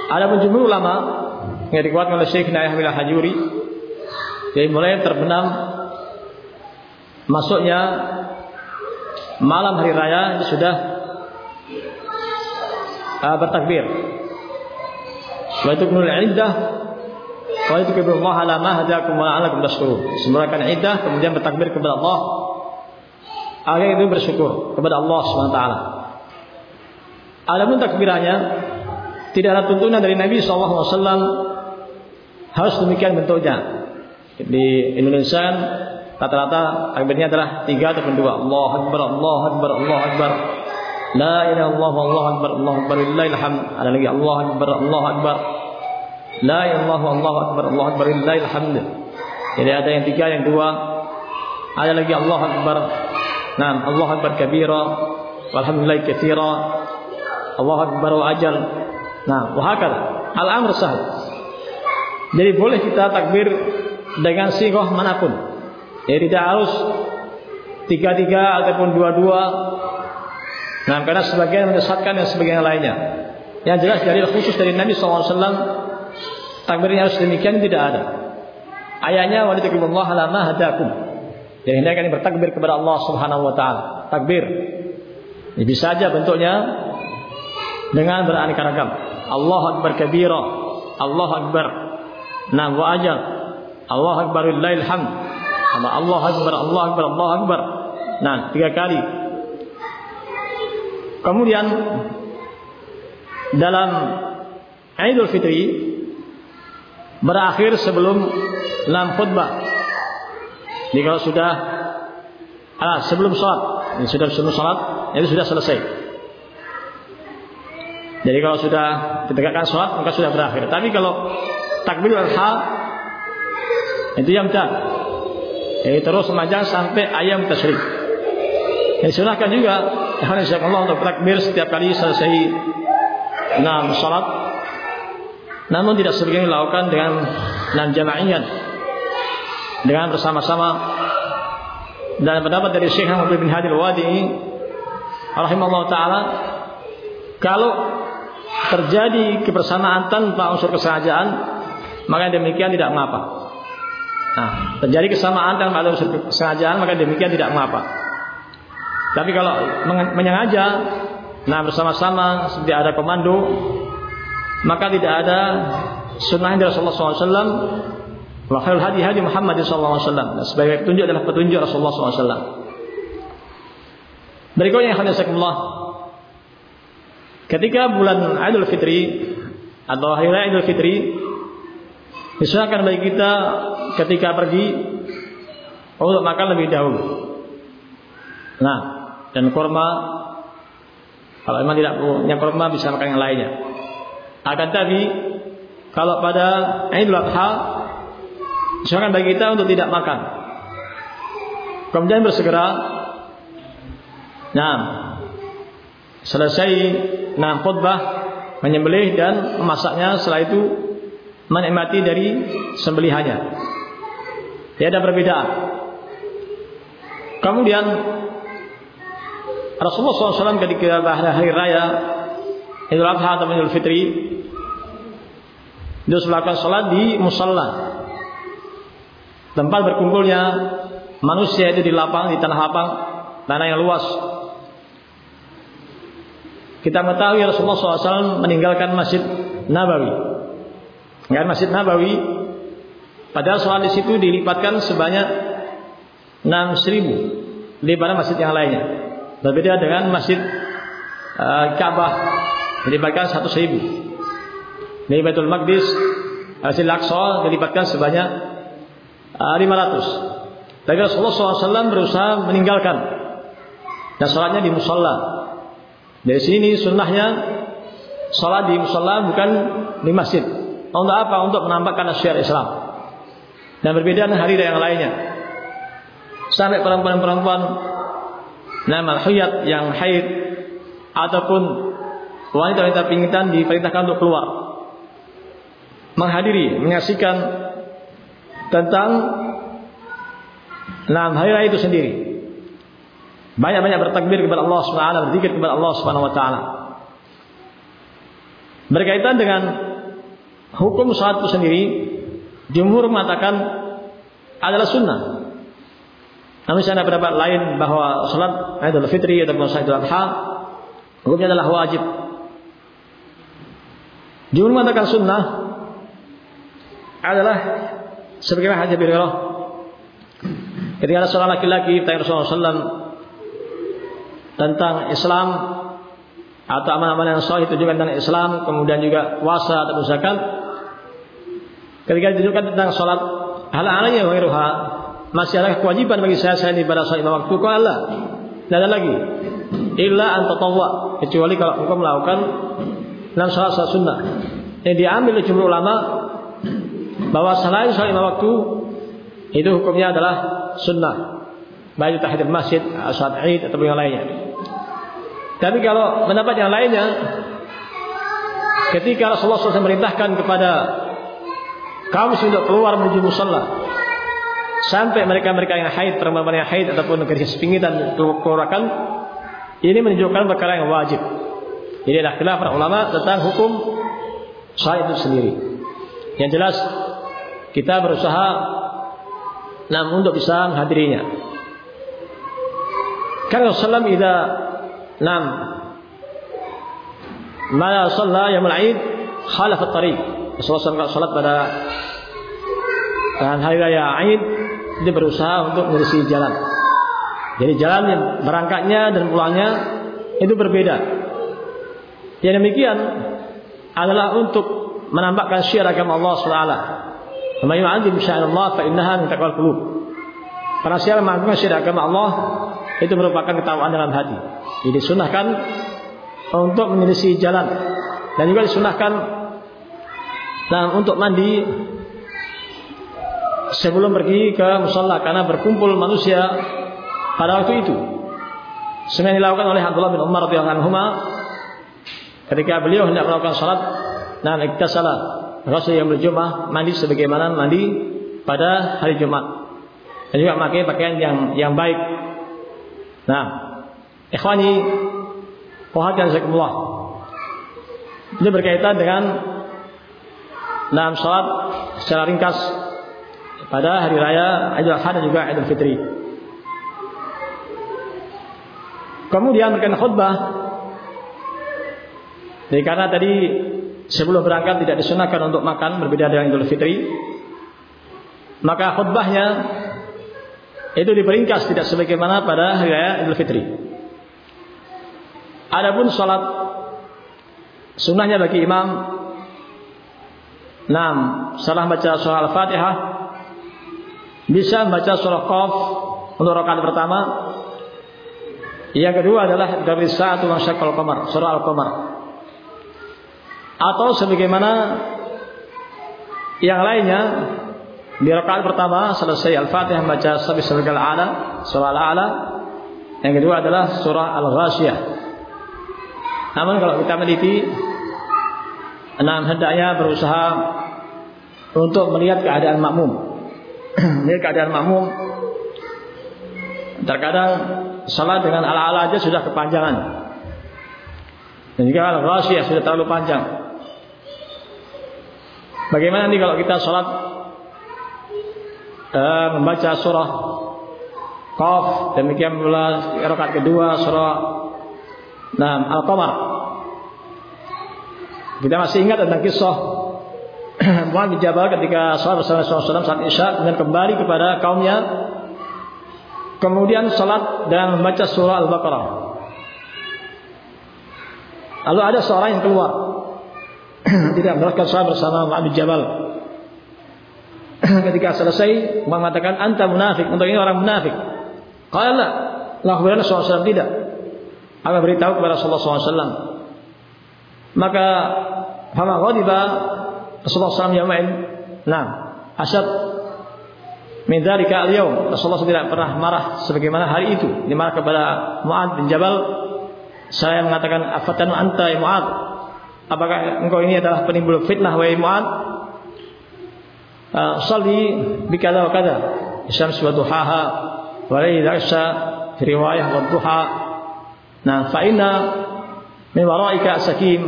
Ada pun jumhur ulama yang dikuatkan oleh Syekh Nayah Milah Hajuri jadi mulai terbenam masuknya malam hari raya sudah uh, bertakbir. Wa itu kunul iddah wa itu Allah ala ma wa la'allakum tashkurun. Semulakan iddah kemudian bertakbir kepada Allah agar itu bersyukur kepada Allah taala. Adapun takbirannya tidak ada tuntunan dari Nabi SAW harus demikian bentuknya. Di Indonesia rata-rata takbirnya adalah tiga ataupun dua. Allah Akbar, Allah Akbar, Allah Akbar. La ilaha illallah, Allah Akbar, Allah Akbar, Lillahi hamd. Ada lagi Allah Akbar, Allah Akbar. La ilaha illallah, Allah Akbar, Allah Akbar, Lillahi hamd. Jadi ada yang tiga, yang dua. Ada lagi Allah Akbar. Nah, Allah Akbar kabira. Walhamdulillah kathira. Allah Akbar wa ajal. Nah, wahakal. Al-amr sahal. Jadi boleh kita takbir dengan sigoh mana pun. Jadi tidak harus tiga-tiga ataupun dua-dua. Nah, karena sebagian menyesatkan yang sebagian lainnya. Yang jelas dari khusus dari Nabi SAW takbirnya harus demikian tidak ada. Ayatnya wa Allah lama hadakum. Jadi hendaknya kalian bertakbir kepada Allah Subhanahu wa taala. Takbir. Ini bisa saja bentuknya dengan beraneka ragam. Allah akbar kabira, Allah akbar. Nah, wa ajal. Allah akbar hamd. Allah akbar, Allah akbar, Allah akbar. Nah, tiga kali. Kemudian dalam Idul Fitri berakhir sebelum lam khutbah. Jadi kalau sudah ah, sebelum sholat, ini sudah sebelum sholat, itu sudah selesai. Jadi kalau sudah ditegakkan sholat maka sudah berakhir. Tapi kalau takbir al itu yang tak. Jadi terus sepanjang sampai ayam tasrik. Disunahkan juga Allah untuk takbir setiap kali selesai enam salat. Namun tidak sebagian dilakukan dengan enam jama'iyyah dengan bersama-sama dan pendapat dari Syekh Muhammad bin Hadi Al-Wadi rahimahullah taala kalau terjadi kebersamaan tanpa unsur kesengajaan maka demikian tidak mengapa. Nah, terjadi kesamaan tanpa unsur kesengajaan maka demikian tidak mengapa. Tapi kalau menyengaja, nah bersama-sama seperti ada komando, maka tidak ada sunnah dari Rasulullah SAW. Wa khairul hadi hadi Muhammad SAW. Dan sebagai petunjuk adalah petunjuk Rasulullah SAW. Berikutnya yang Allah. Ketika bulan Idul Fitri atau hari raya Idul Fitri disunahkan bagi kita ketika pergi untuk makan lebih dahulu. Nah, dan kurma kalau memang tidak punya kurma bisa makan yang lainnya. Akan tapi kalau pada Idul Adha silakan bagi kita untuk tidak makan. Kemudian bersegera Nah, selesai nah khutbah menyembelih dan memasaknya setelah itu menikmati dari sembelihannya. Tidak ada perbedaan. Kemudian Rasulullah SAW ketika hari raya Idul Adha atau Idul Fitri dia melakukan sholat di musalla. Tempat berkumpulnya manusia itu di lapang di tanah lapang tanah yang luas. Kita mengetahui Rasulullah SAW meninggalkan Masjid Nabawi. Kan Masjid Nabawi padahal sholat di situ dilipatkan sebanyak 6.000 daripada masjid yang lainnya Berbeda dengan masjid uh, Ka'bah dilibatkan satu seribu. Di Baitul Maqdis Masjid Al-Aqsa dilibatkan sebanyak uh, 500. Tapi Rasulullah SAW berusaha meninggalkan dan sholatnya di musola. Dari sini sunnahnya sholat di musola bukan di masjid. Untuk apa? Untuk menampakkan syiar Islam. Dan berbeda dengan hari yang lainnya. Sampai perempuan-perempuan nama huyat yang haid ataupun wanita-wanita pinggitan diperintahkan untuk keluar. Menghadiri menyaksikan tentang enam hari itu sendiri. Banyak-banyak bertakbir kepada Allah Subhanahu berzikir kepada Allah Subhanahu wa taala. Berkaitan dengan hukum salat itu sendiri jumhur mengatakan adalah sunnah namun saya ada pendapat lain bahwa salat Idul Fitri atau salat Idul Adha hukumnya adalah wajib. Jumhur mengatakan sunnah adalah sebagaimana hadis Abi Ketika ada seorang laki-laki tanya Rasulullah SAW tentang Islam atau amal-amal yang sahih juga tentang Islam, kemudian juga puasa atau zakat. Ketika ditunjukkan tentang sholat, hal alanya wa masih ada kewajiban bagi saya saya ini pada saat waktu kau Allah. Tidak ada lagi. Illa antatawwa kecuali kalau engkau melakukan dalam salat salat sunnah. Yang diambil oleh jumhur ulama bahwa selain salat lima waktu itu hukumnya adalah sunnah. Baik tahdir masjid, salat Id atau yang lainnya. Tapi kalau mendapat yang lainnya ketika Rasulullah SAW merintahkan kepada kaum untuk keluar menuju musalla sampai mereka-mereka yang haid, perempuan yang haid ataupun gadis pingitan keluarkan ini menunjukkan perkara yang wajib. Ini adalah khilaf para ulama tentang hukum sah itu sendiri. Yang jelas kita berusaha namun untuk bisa menghadirinya. Karena Rasulullah idza nam mala shalla yaumul Aid khalaf at-tariq. Rasulullah salat pada dan hari raya Aid dia berusaha untuk menyelesaikan jalan. Jadi jalan yang berangkatnya dan pulangnya itu berbeda. Yang demikian adalah untuk menampakkan syiar agama Allah SWT. Wa yu'adzim Allah taqwal qulub. Para siapa mengagungkan syiar agama Allah itu merupakan ketakwaan dalam hati. Jadi disunahkan untuk menyelisih jalan dan juga disunahkan untuk mandi sebelum pergi ke musola karena berkumpul manusia pada waktu itu. Sebenarnya dilakukan oleh Abdullah bin Umar radhiyallahu anhu ketika beliau hendak melakukan salat dan iktasala Rasul yang berjumlah mandi sebagaimana mandi pada hari Jumat dan juga memakai pakaian yang yang baik. Nah, ikhwani, pohon zakumullah. Ini berkaitan dengan enam salat secara ringkas pada hari raya Idul Adha dan juga Idul Fitri. Kemudian berkaitan khutbah. Jadi karena tadi sebelum berangkat tidak disunahkan untuk makan berbeda dengan Idul Fitri, maka khutbahnya itu diperingkas tidak sebagaimana pada hari raya Idul Fitri. Adapun sholat sunnahnya bagi imam, enam setelah baca surah Al-Fatihah bisa membaca surah Qaf untuk rakaat pertama. Yang kedua adalah dari satu masyakal qamar, surah Al-Qamar. Atau sebagaimana yang lainnya di rakaat pertama selesai Al-Fatihah sabih surah Al-Ala, surah Al-Ala. Yang kedua adalah surah Al-Ghasyiyah. Namun kalau kita meneliti enam hendaknya berusaha untuk melihat keadaan makmum *clears throat* ini keadaan makmum. Terkadang salat dengan ala-ala aja sudah kepanjangan. Dan jika al-ghasyiyah sudah terlalu panjang. Bagaimana nih kalau kita salat uh, membaca surah Qaf demikian pula rakaat kedua surah nah, Al-Qamar. Kita masih ingat tentang kisah Mu'ad bin Jabal ketika salat bersama Rasulullah saat Isya kemudian kembali kepada kaumnya kemudian salat dan membaca surah Al-Baqarah. Lalu ada seorang yang keluar *clears throat* tidak melakukan salat bersama Mu'ad bin Jabal. *clears throat* ketika selesai mengatakan anta munafik untuk ini orang munafik. Qala la, la akhbarana sallallahu tidak. Aku beritahu kepada Rasulullah SAW. Maka fama ghadiba Rasulullah SAW yaumain nah asyad min dzalika al-yaum Rasulullah SAW tidak pernah marah sebagaimana hari itu. Dia marah kepada Mu'ad bin Jabal. Saya mengatakan afatanu anta ya Mu'ad apakah engkau ini adalah penimbul fitnah wahai Mu'ad uh, salli bikada wa kada syams wa duhaha wa layli riwayah wa duha. Nah fa inna min waraika sakim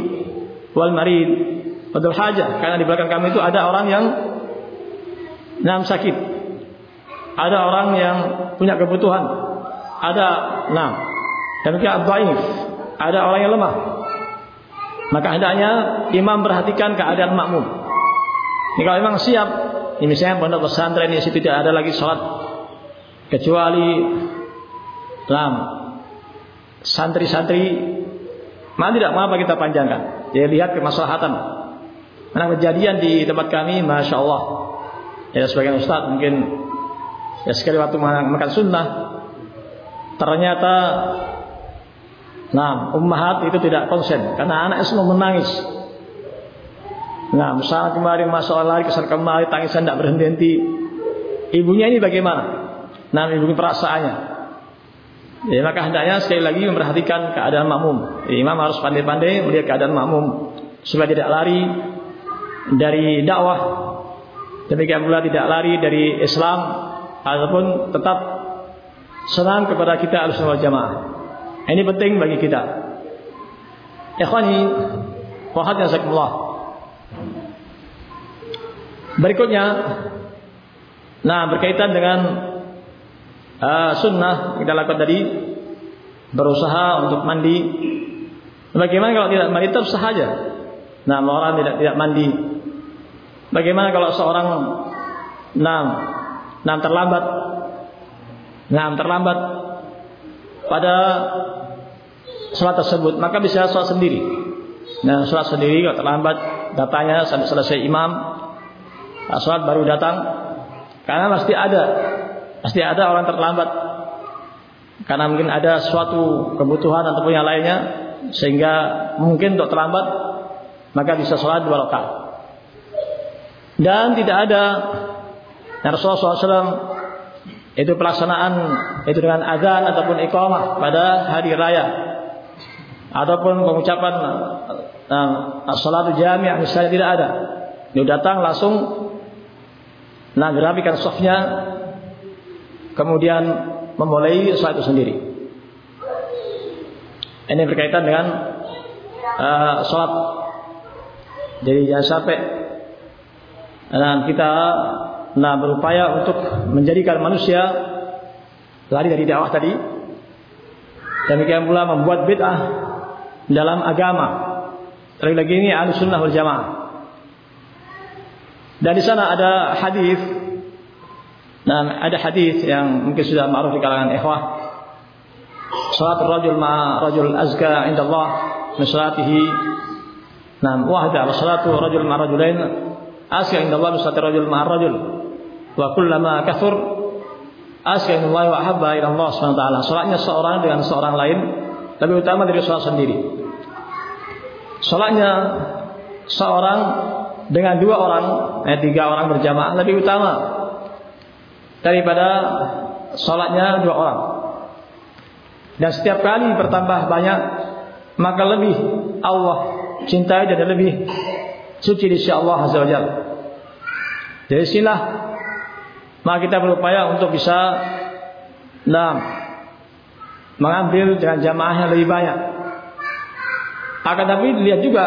wal marid Badul hajah karena di belakang kami itu ada orang yang nam sakit. Ada orang yang punya kebutuhan. Ada nam. Demikian dhaif. Ada orang yang lemah. Maka hendaknya imam perhatikan keadaan makmum. Ini kalau memang siap, ini misalnya pondok pesantren ini tidak ada lagi sholat kecuali lam santri-santri mana tidak mengapa kita panjangkan. Dia lihat kemaslahatan. Karena kejadian di tempat kami, masya Allah, ya sebagian ustaz mungkin ya sekali waktu makan sunnah, ternyata Nah, ummahat itu tidak konsen karena anak semua menangis. Nah, misalnya kemarin masuk lari ke sana kemari tangisan tidak berhenti-henti. Ibunya ini bagaimana? Nah, ibu perasaannya. Ya, maka hendaknya sekali lagi memperhatikan keadaan makmum. Imam harus pandai-pandai melihat keadaan makmum supaya tidak lari dari dakwah demikian pula tidak lari dari Islam ataupun tetap senang kepada kita al-sunnah jamaah. Ini penting bagi kita. Ikhwani wahat jazakumullah berikutnya nah berkaitan dengan uh, sunnah kita lakukan tadi berusaha untuk mandi. Bagaimana kalau tidak mandi? Tetap sahaja Nah, orang tidak tidak mandi. Bagaimana kalau seorang enam, enam terlambat, enam terlambat pada sholat tersebut, maka bisa sholat sendiri. Nah, sholat sendiri kalau terlambat datanya sampai selesai imam, nah, sholat baru datang, karena pasti ada, pasti ada orang terlambat, karena mungkin ada suatu kebutuhan ataupun yang lainnya, sehingga mungkin untuk terlambat maka bisa sholat dua rakaat. Dan tidak ada Rasulullah SAW itu pelaksanaan itu dengan azan ataupun iqamah pada hari raya ataupun pengucapan uh, salat jamiah misalnya tidak ada. Dia datang langsung nah softnya kemudian memulai salat itu sendiri. Ini berkaitan dengan uh, salat jadi jangan sampai nah, kita nah berupaya untuk menjadikan manusia lari dari dakwah tadi. Demikian pula membuat bid'ah dalam agama. Terlebih lagi ini ahli sunnah wal jamaah. Dan di sana ada hadis Nah, ada hadis yang mungkin sudah ma'ruf di kalangan ikhwah. Salat rajul ma rajul azka inda Allah min salatihi Nah, wahda wa salatu rajul ma rajulain asya inda Allah salatu rajul ma rajul. Wa kullama kathur asya inda Allah wa habba Allah Subhanahu taala. Salatnya seorang dengan seorang lain lebih utama dari salat sendiri. Salatnya seorang dengan dua orang, eh, tiga orang berjamaah lebih utama daripada salatnya dua orang. Dan setiap kali bertambah banyak maka lebih Allah cintai dan lebih suci di sisi Allah Azza wa Jalla. Dari sinilah maka kita berupaya untuk bisa nah, mengambil dengan jamaah yang lebih banyak. Akan tapi dilihat juga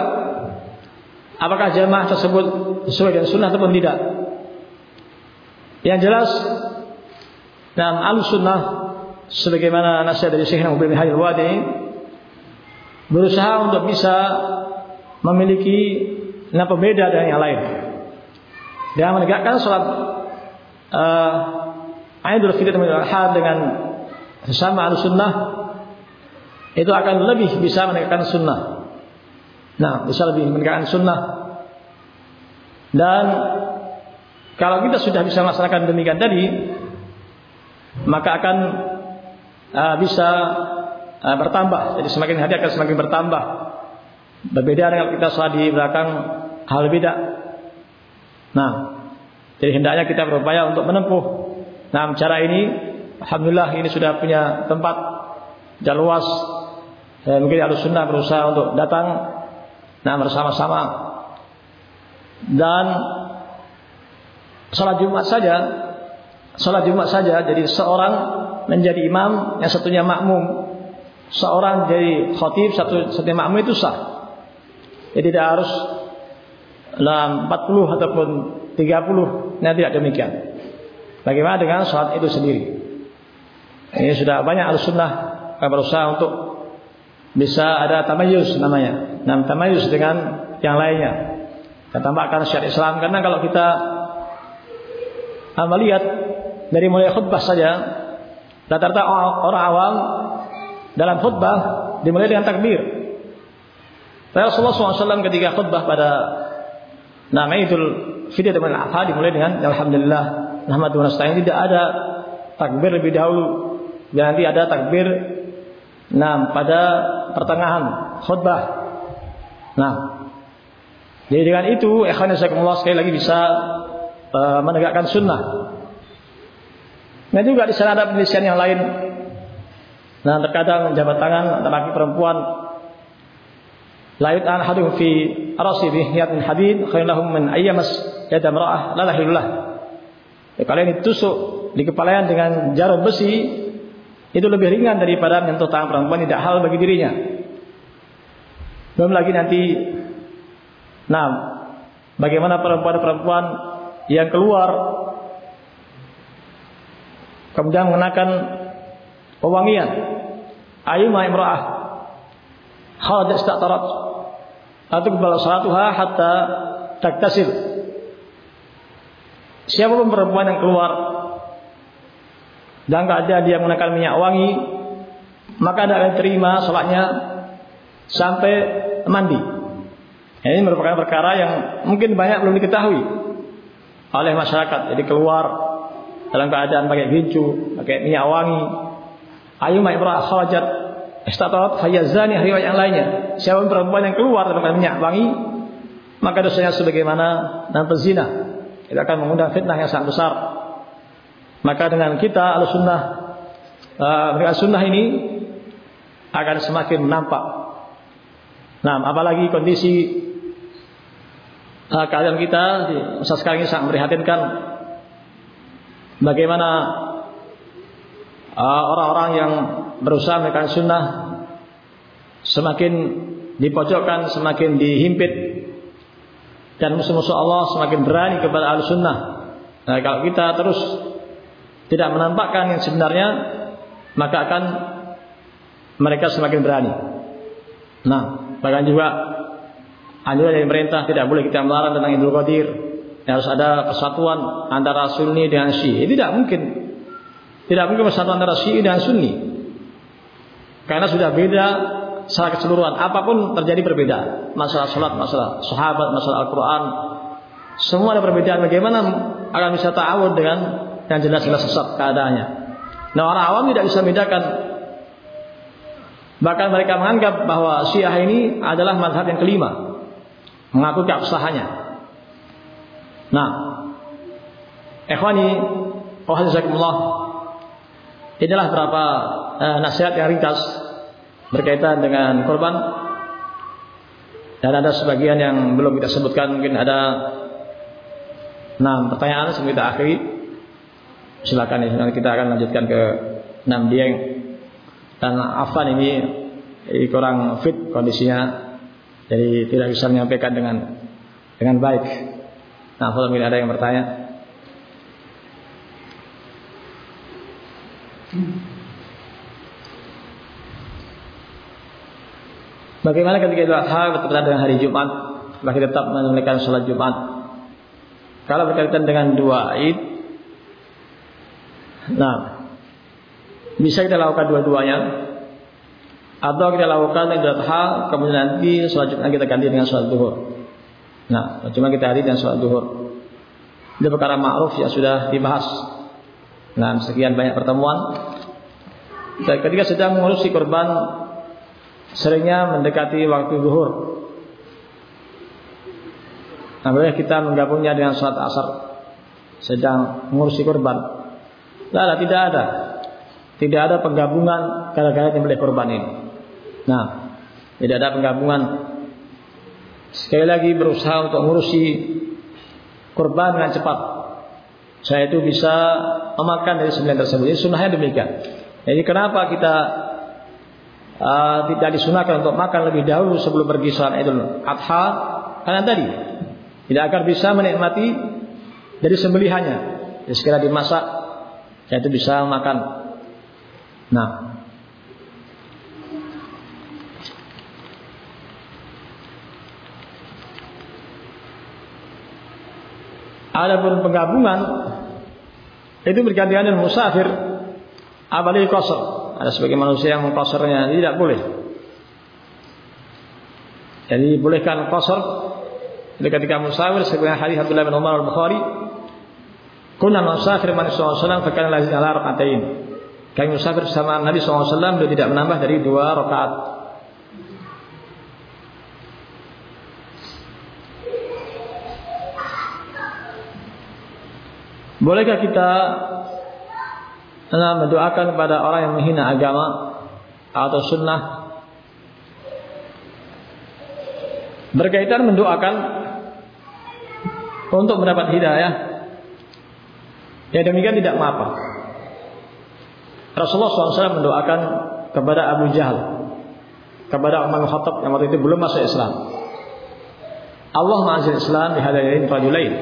apakah jamaah tersebut sesuai dengan sunnah ataupun tidak. Yang jelas dalam al sunnah sebagaimana nasihat dari Syekh Nabi bin Hajar Wadi berusaha untuk bisa memiliki nah pembeda dengan yang lain. Dan menegakkan sholat uh, Idul Fitri dan dengan sesama al-sunnah itu akan lebih bisa menegakkan sunnah. Nah, bisa lebih menegakkan sunnah. Dan kalau kita sudah bisa melaksanakan demikian tadi, maka akan uh, bisa uh, bertambah. Jadi semakin hari akan semakin bertambah Berbeda dengan kita saat di belakang hal beda. Nah, jadi hendaknya kita berupaya untuk menempuh. Nah, cara ini, alhamdulillah ini sudah punya tempat dan luas. Dan mungkin harus sunnah berusaha untuk datang, nah bersama-sama. Dan sholat Jumat saja, sholat Jumat saja. Jadi seorang menjadi imam, yang satunya makmum. Seorang jadi khotib, satu satunya makmum itu sah. Jadi tidak harus 40 ataupun 30. Nah, tidak demikian. Bagaimana dengan sholat itu sendiri? Ini sudah banyak al-sunnah berusaha untuk bisa ada tamayus namanya. Nah, tamayus dengan yang lainnya. Dan tambahkan syariat Islam. Karena kalau kita melihat dari mulai khutbah saja, rata-rata orang awam dalam khutbah dimulai dengan takbir. Rasulullah SAW ketika khutbah pada nama Idul Fitri dan Adha dimulai dengan Alhamdulillah Nahmadu nasta'in tidak ada takbir lebih dahulu. Dan nanti ada takbir nah pada pertengahan khutbah. Nah jadi dengan itu ikhwan sekali lagi bisa uh, menegakkan sunnah. Nah juga di sana ada penelitian yang lain. Nah terkadang jabat tangan laki perempuan La yut'an hadum fi rasi bi hadid khairun lahum min ayyamas yada mar'ah la lahillah. Ya, kalian ditusuk di kepalanya dengan jarum besi itu lebih ringan daripada menyentuh tangan perempuan tidak hal bagi dirinya. Belum lagi nanti nah bagaimana perempuan-perempuan yang keluar kemudian mengenakan pewangian ayu imra'ah khadat istatarat atau salatuha hatta taktasil. Siapa pun perempuan yang keluar dan keadaan dia menggunakan minyak wangi, maka tidak akan terima sholatnya sampai mandi. Ini merupakan perkara yang mungkin banyak belum diketahui oleh masyarakat. Jadi keluar dalam keadaan pakai biju, pakai minyak wangi. Ayu ma'ibra kharajat istatarat fayazani riwayat yang lainnya. Siapa perempuan yang keluar dalam minyak wangi, maka dosanya sebagaimana dan pezina. Itu akan mengundang fitnah yang sangat besar. Maka dengan kita al-sunnah uh, mereka sunnah ini akan semakin nampak. Nah, apalagi kondisi uh, keadaan kita di masa sekarang ini sangat memprihatinkan. Bagaimana uh, orang-orang uh, yang berusaha melakukan sunnah semakin dipojokkan, semakin dihimpit dan musuh-musuh Allah semakin berani kepada al-sunnah. Nah, kalau kita terus tidak menampakkan yang sebenarnya maka akan mereka semakin berani. Nah, bahkan juga anjuran dari pemerintah tidak boleh kita melarang tentang Idul Qadir. Harus ada kesatuan antara Sunni dengan Syi'i. Tidak mungkin. Tidak mungkin persatuan antara Syi'i dan Sunni. Karena sudah beda secara keseluruhan. Apa pun terjadi perbedaan. Masalah sholat, masalah sahabat, masalah Al-Quran. Semua ada perbedaan. Bagaimana akan bisa ta'awud dengan yang jelas-jelas sesat keadaannya. Nah orang awam tidak bisa membedakan. Bahkan mereka menganggap bahwa Syiah ini adalah mazhab yang kelima. Mengaku keabsahannya. Nah, ikhwani, wahazakumullah. Inilah beberapa eh, nasihat yang ringkas berkaitan dengan korban. Dan ada sebagian yang belum kita sebutkan, mungkin ada Nah, pertanyaan sebelum kita akhiri. Silakan ya, kita akan lanjutkan ke enam Dieng. Dan Afan ini, ini kurang fit kondisinya, jadi tidak bisa menyampaikan dengan dengan baik. Nah, kalau ada yang bertanya. Bagaimana ketika Idul Adha bertepatan dengan hari Jumat, bagi tetap menunaikan sholat Jumat. Kalau berkaitan dengan dua Id, Nah, bisa kita lakukan dua-duanya atau kita lakukan Idul Adha kemudian nanti selanjutnya kita ganti dengan sholat duhur. Nah, cuma kita hari dan sholat duhur. Ini perkara ma'ruf yang sudah dibahas. Nah, sekian banyak pertemuan. Dan ketika sedang mengurusi korban, seringnya mendekati waktu duhur. Nah, kita menggabungnya dengan sholat asar sedang mengurusi korban. Tidak tidak ada. Tidak ada penggabungan gara-gara menyembelih korban ini. Nah, tidak ada penggabungan. Sekali lagi berusaha untuk mengurusi korban dengan cepat. Saya itu bisa memakan dari sembilan tersebut. Ini sunnahnya demikian. Jadi kenapa kita uh, tidak disunahkan untuk makan lebih dahulu sebelum pergi sholat Idul Adha? Karena tadi tidak akan bisa menikmati dari sembelihannya. Jadi sekira dimasak itu bisa makan. Nah, Adapun penggabungan itu bergantian dengan musafir apalagi kosor. Ada sebagai manusia yang mengkosornya tidak boleh. Jadi bolehkan kosor ketika musafir sebagai hadis Abdullah bin Umar al-Bukhari Kunna musafir Nabi SAW fakana lazim ala. Kami musafir sama Nabi SAW beliau tidak menambah dari dua rakaat. Bolehkah kita mendoakan kepada orang yang menghina agama atau sunnah berkaitan mendoakan untuk mendapat hidayah Ya demikian tidak mengapa. Rasulullah SAW mendoakan kepada Abu Jahal, kepada Umar Khattab yang waktu itu belum masuk Islam. Allah ma'azil Islam bihadayain rajulain.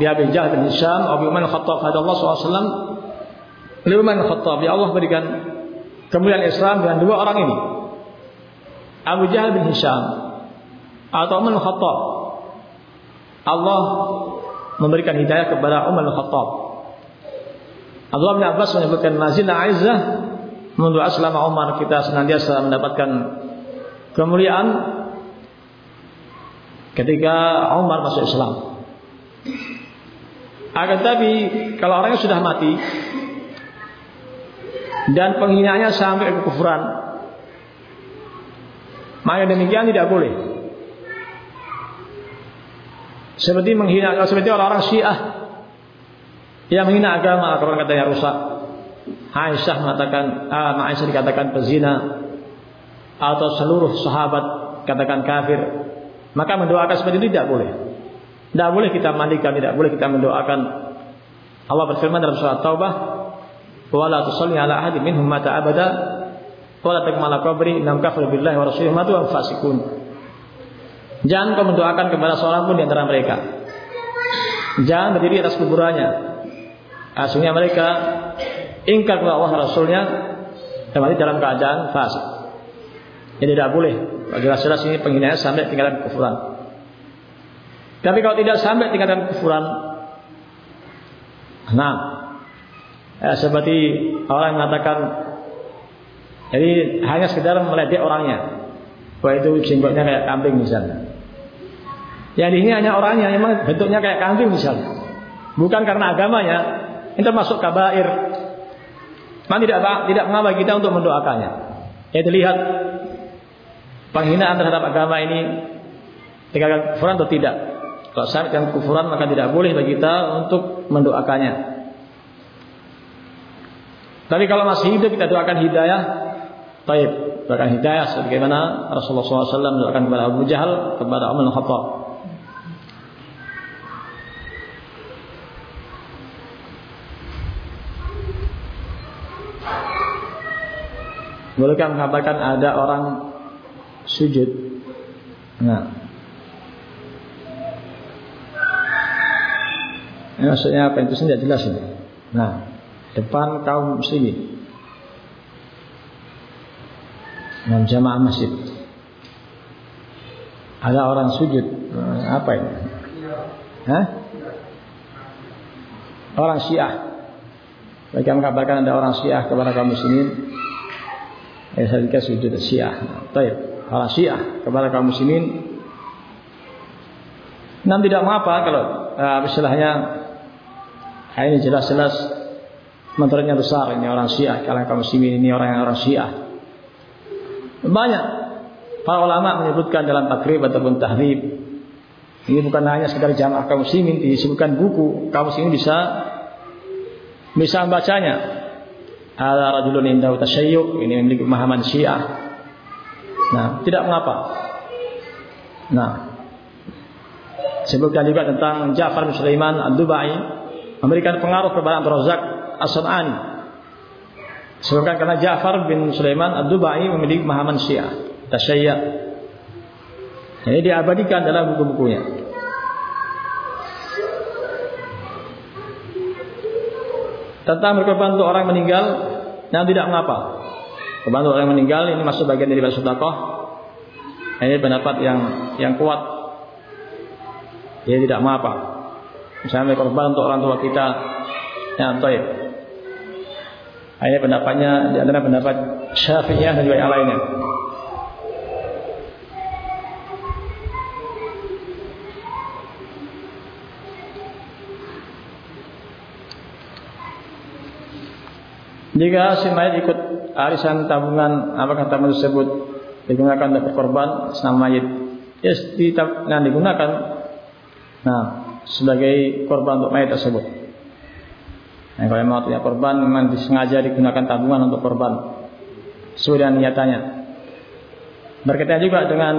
Di Abu Jahal bin Hisham, Abu Umar Khattab, hadallah Allah SAW. Beliau Umar Khattab, ya Allah berikan kemuliaan Islam dengan dua orang ini. Abu Jahal bin Hisham. atau Umar Khattab. Allah memberikan hidayah kepada Umar Khattab. Abdullah bin Abbas menyebutkan nazila Aizzah menurut selama Umar kita senantiasa mendapatkan kemuliaan ketika Umar masuk Islam. Akan tapi kalau orangnya sudah mati dan penghinaannya sampai ke kekufuran, maka demikian tidak boleh. Seperti menghina seperti orang-orang Syiah yang menghina agama, kalau katanya rusak. Aisyah mengatakan, ah, Aisyah dikatakan pezina atau seluruh sahabat katakan kafir. Maka mendoakan seperti itu tidak boleh. Tidak boleh kita mandikan, tidak boleh kita mendoakan. Allah berfirman dalam surat Taubah, "Wala tusalli ala ahadin minhum mata abada, wala taqum ala qabri innam kafaru billahi wa rasulihi matu wa fasikun." Jangan kau mendoakan kepada seorang pun di antara mereka. Jangan berdiri atas kuburannya. Aslinya mereka ingkar kepada Allah Rasulnya dan dalam keadaan fasik. Jadi tidak boleh. Jelas-jelas ini penghinaan sampai tingkatan kufuran. Tapi kalau tidak sampai tingkatan kufuran, nah, ya, seperti orang yang mengatakan, jadi hanya sekedar meledek orangnya, bahwa itu jenggotnya kayak kambing misalnya. Yang ini hanya orangnya, memang bentuknya kayak kambing misalnya. Bukan karena agamanya, ini termasuk kabair. Memang tidak tidak mengapa kita untuk mendoakannya. Ya dilihat penghinaan terhadap agama ini tinggalkan kufuran atau tidak. Kalau sampai dengan kufuran maka tidak boleh bagi kita untuk mendoakannya. Tapi kalau masih hidup kita doakan hidayah. Baik, doakan hidayah sebagaimana Rasulullah SAW mendoakan kepada Abu Jahal, kepada Umar Khattab. Bolehkah mengatakan ada orang sujud? Nah, Ini maksudnya apa itu tidak jelas ini. Nah, depan kaum muslimin. Dan jamaah masjid. Ada orang sujud. Apa ini? Hah? Orang Syiah. Mereka mengatakan ada orang Syiah kepada kaum muslimin. Ya, saya sujud Syiah. Baik, orang Syiah kepada kaum muslimin. Nam tidak mengapa kalau uh, istilahnya Nah, ini jelas-jelas menternya besar ini orang Syiah, kalian kaum muslimin ini orang yang orang Syiah. Banyak para ulama menyebutkan dalam takrib ataupun tahrib ini bukan hanya sekedar jamaah kaum muslimin disebutkan buku kaum muslimin bisa bisa membacanya. Ada rajulun indahu tasyayyu ini memiliki pemahaman Syiah. Nah, tidak mengapa. Nah, sebutkan juga tentang Ja'far bin Sulaiman Ad-Dubai memberikan pengaruh kepada Abdul Razak As-Sun'ani. Sebabkan karena Ja'far bin Sulaiman Ad-Dubai memiliki pemahaman Syiah, tasyayya. Ini diabadikan dalam buku-bukunya. Tentang berkorban untuk orang meninggal yang tidak mengapa. Korban untuk orang meninggal ini masuk bagian dari sedekah. Ini pendapat yang yang kuat. Dia tidak mengapa. Misalnya korban untuk orang tua kita yang toib. Ini pendapatnya di antara pendapat Syafi'iyah dan juga yang lainnya. Jika si mayat ikut arisan tabungan apakah tabungan tersebut digunakan untuk berkorban senam mayit? Ya, yes, nah, digunakan. Nah, sebagai korban untuk mayat tersebut. Nah, kalau memang punya korban memang disengaja digunakan tabungan untuk korban dengan niatannya. Berkaitan juga dengan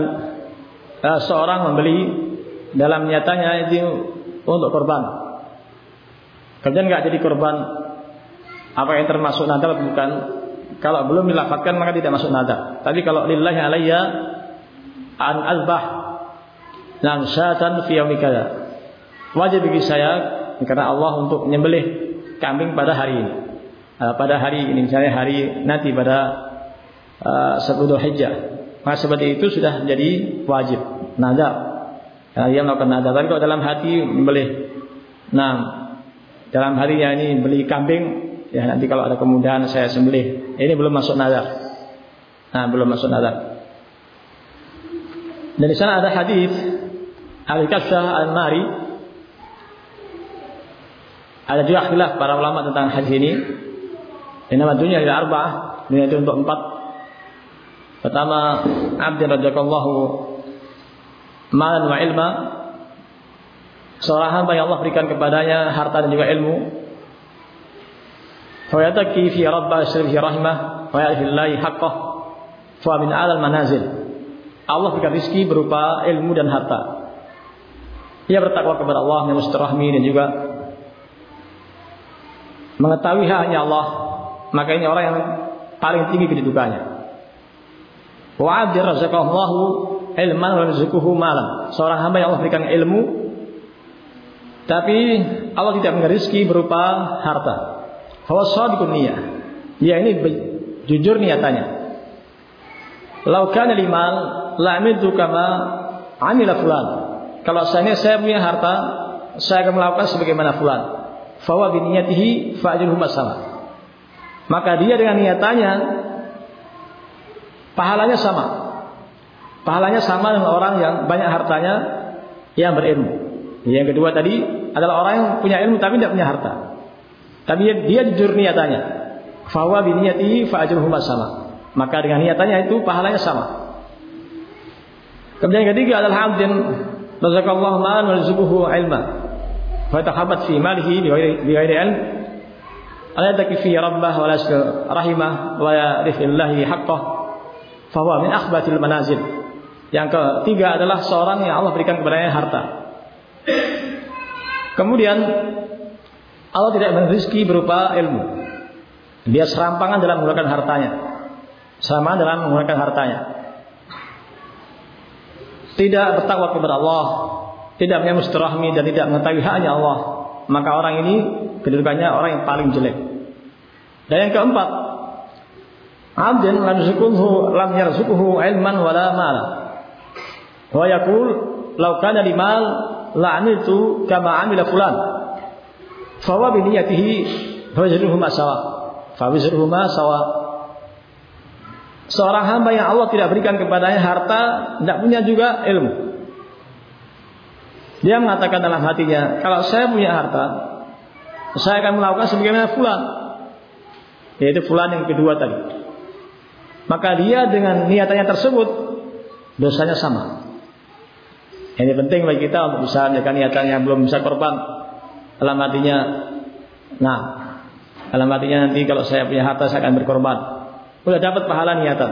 uh, seorang membeli dalam niatannya itu untuk korban. Kemudian nggak jadi korban apa yang termasuk nadar bukan? Kalau belum dilafatkan maka tidak masuk nadar. Tapi kalau lillahi alayya an azbah lam syatan fi Wajib bagi saya karena Allah untuk menyembelih kambing pada hari ini. Uh, pada hari ini misalnya hari nanti pada uh, 10 Hijjah. maka seperti itu sudah jadi wajib nazar. Nah, dia melakukan nazar. Tapi kalau dalam hati membeli, nah dalam harinya ini beli kambing, ya nanti kalau ada kemudahan saya sembelih. Ini belum masuk nazar. Nah, belum masuk nazar. Dan di sana ada hadis Al-Kashah Al-Mari. Ada juga khilaf para ulama tentang hadis ini. Ini dunia adalah arba'ah. Dunia itu untuk empat. Pertama, abdin radhiyallahu malan wa ilma. Seorang hamba yang Allah berikan kepadanya harta dan juga ilmu. Fayataki fi rabbah fi rahimah wa haqqah. Fa min alal manazil. Allah berikan rizki berupa ilmu dan harta. Ia bertakwa kepada Allah, rahmi dan juga mengetahui hanya Allah. Maka ini orang yang paling tinggi kedudukannya. Wa razaqallahu ilman wa malam. Seorang hamba yang Allah berikan ilmu tapi Allah tidak memberi rezeki berupa harta. Fawa shadiqun niyah. Dia ini jujur niatannya. Lau kana limal la'amiltu kama amila fulan. Kalau saya saya punya harta, saya akan melakukan sebagaimana fulan. Fawa biniyatihi fa'ajruhu masalah. Maka dia dengan niatannya pahalanya sama. Pahalanya sama dengan orang yang banyak hartanya yang berilmu. Yang kedua tadi adalah orang yang punya ilmu tapi tidak punya harta. Tapi dia, jujur niatannya. Fawa biniyatihi fa'ajruhu masalah. Maka dengan niatannya itu pahalanya sama. Kemudian yang ketiga adalah abdin razakallahu ma'an wa ilma. Bi ghairi ilm. Ala yataki fi rabbah wa la rahimah wa yarifillahi haqqah. Fa huwa min akhbatil manazil. Yang ketiga adalah seorang yang Allah berikan kepadanya harta. Kemudian Allah tidak memberi berupa ilmu. Dia serampangan dalam menggunakan hartanya. Serampangan dalam menggunakan hartanya tidak bertakwa kepada Allah, tidak punya mustirahmi dan tidak mengetahui haknya Allah, maka orang ini kedudukannya orang yang paling jelek. Dan yang keempat, abdin lam yarzuquhu lam yarzuquhu ilman wala mala. Wa yaqul law kana li mal la amiltu kama amila fulan. Fa wa bi niyyatihi fa wajruhuma sawa. Fa wajruhuma sawa. Seorang hamba yang Allah tidak berikan kepadanya harta, tidak punya juga ilmu. Dia mengatakan dalam hatinya, kalau saya punya harta, saya akan melakukan sebagaimana fulan. Yaitu fulan yang kedua tadi. Maka dia dengan niatannya tersebut, dosanya sama. Ini penting bagi kita untuk bisa menjaga niatan yang belum bisa korban. Dalam hatinya, nah, dalam hatinya nanti kalau saya punya harta saya akan berkorban. Sudah dapat pahala niatan.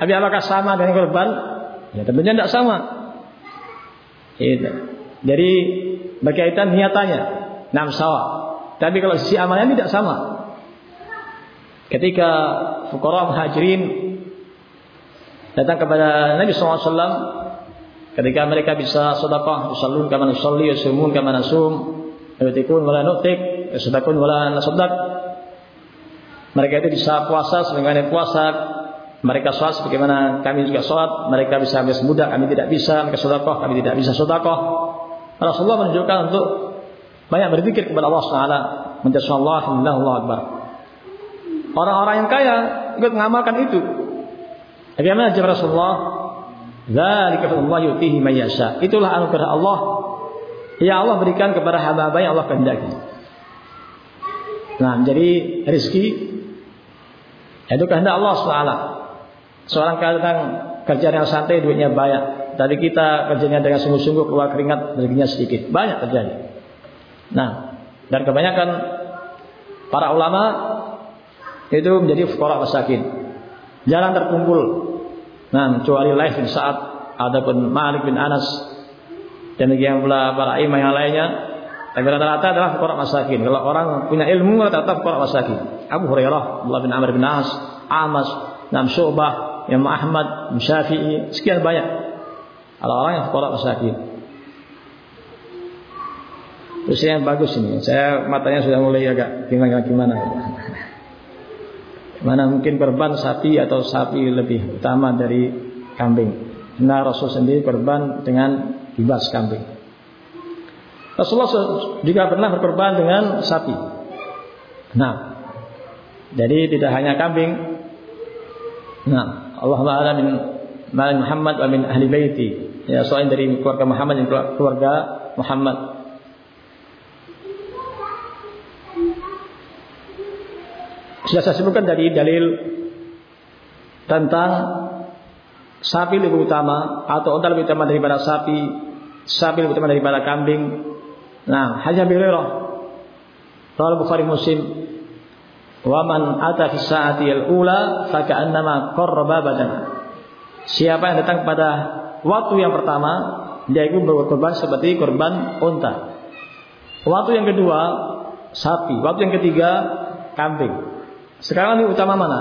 Tapi apakah sama dengan korban? Ya tentunya tidak sama. Itu. Jadi berkaitan niatannya, enam sawah. Tapi kalau sisi amalnya tidak sama. Ketika fukara muhajirin datang kepada Nabi SAW ketika mereka bisa sedekah, yusallun kama nusalli, yusumun kama nasum, yutikun wala nutik, yusadakun wala nasaddaq, mereka itu bisa puasa sebagaimana puasa. Mereka sholat sebagaimana kami juga sholat. Mereka bisa habis mudah, kami tidak bisa. Mereka sodakoh, kami tidak bisa sodakoh. Rasulullah menunjukkan untuk banyak berzikir kepada Allah Subhanahu Menjadi Allah, Allah Akbar. Orang-orang yang kaya ikut mengamalkan itu. Bagaimana jawab Rasulullah? Zalika Allah yutihi mayasya. Itulah anugerah Allah yang Allah berikan kepada hamba-hamba yang Allah kehendaki. Nah, jadi rezeki itu kehendak Allah SWT. Seorang kadang kerja yang santai duitnya banyak. Tapi kita kerjanya dengan sungguh-sungguh keluar keringat rezekinya sedikit. Banyak terjadi. Nah, dan kebanyakan para ulama itu menjadi fukara masakin. Jarang terkumpul. Nah, kecuali live di saat adapun Malik bin Anas dan yang pula para imam yang lainnya tapi rata-rata adalah fukara masakin. Kalau orang punya ilmu rata-rata masakin. Abu Hurairah, Abdullah bin Amr bin As, Amas, Nam Syu'bah, Imam Ahmad, Syafi'i, sekian banyak. Kalau orang yang fukara masakin. Terus yang bagus ini. Saya matanya sudah mulai agak gimana gimana. Mana mungkin korban sapi atau sapi lebih utama dari kambing. Nah Rasul sendiri korban dengan kibas kambing. Rasulullah juga pernah berkorban dengan sapi. Nah, jadi tidak hanya kambing. Nah, Allah Taala min Muhammad wa min ahli baiti. Ya, selain dari keluarga Muhammad dan keluarga Muhammad. Sudah saya sebutkan dari dalil tentang sapi lebih utama atau unta lebih utama daripada sapi, sapi lebih utama daripada kambing. Nah, hanya Hurairah Rawal Bukhari Muslim Wa man ata fi sa'ati al-ula fa ka'annama qarraba badana. Siapa yang datang pada waktu yang pertama, dia itu berkorban seperti korban unta. Waktu yang kedua, sapi. Waktu yang ketiga, kambing. Sekarang lebih utama mana?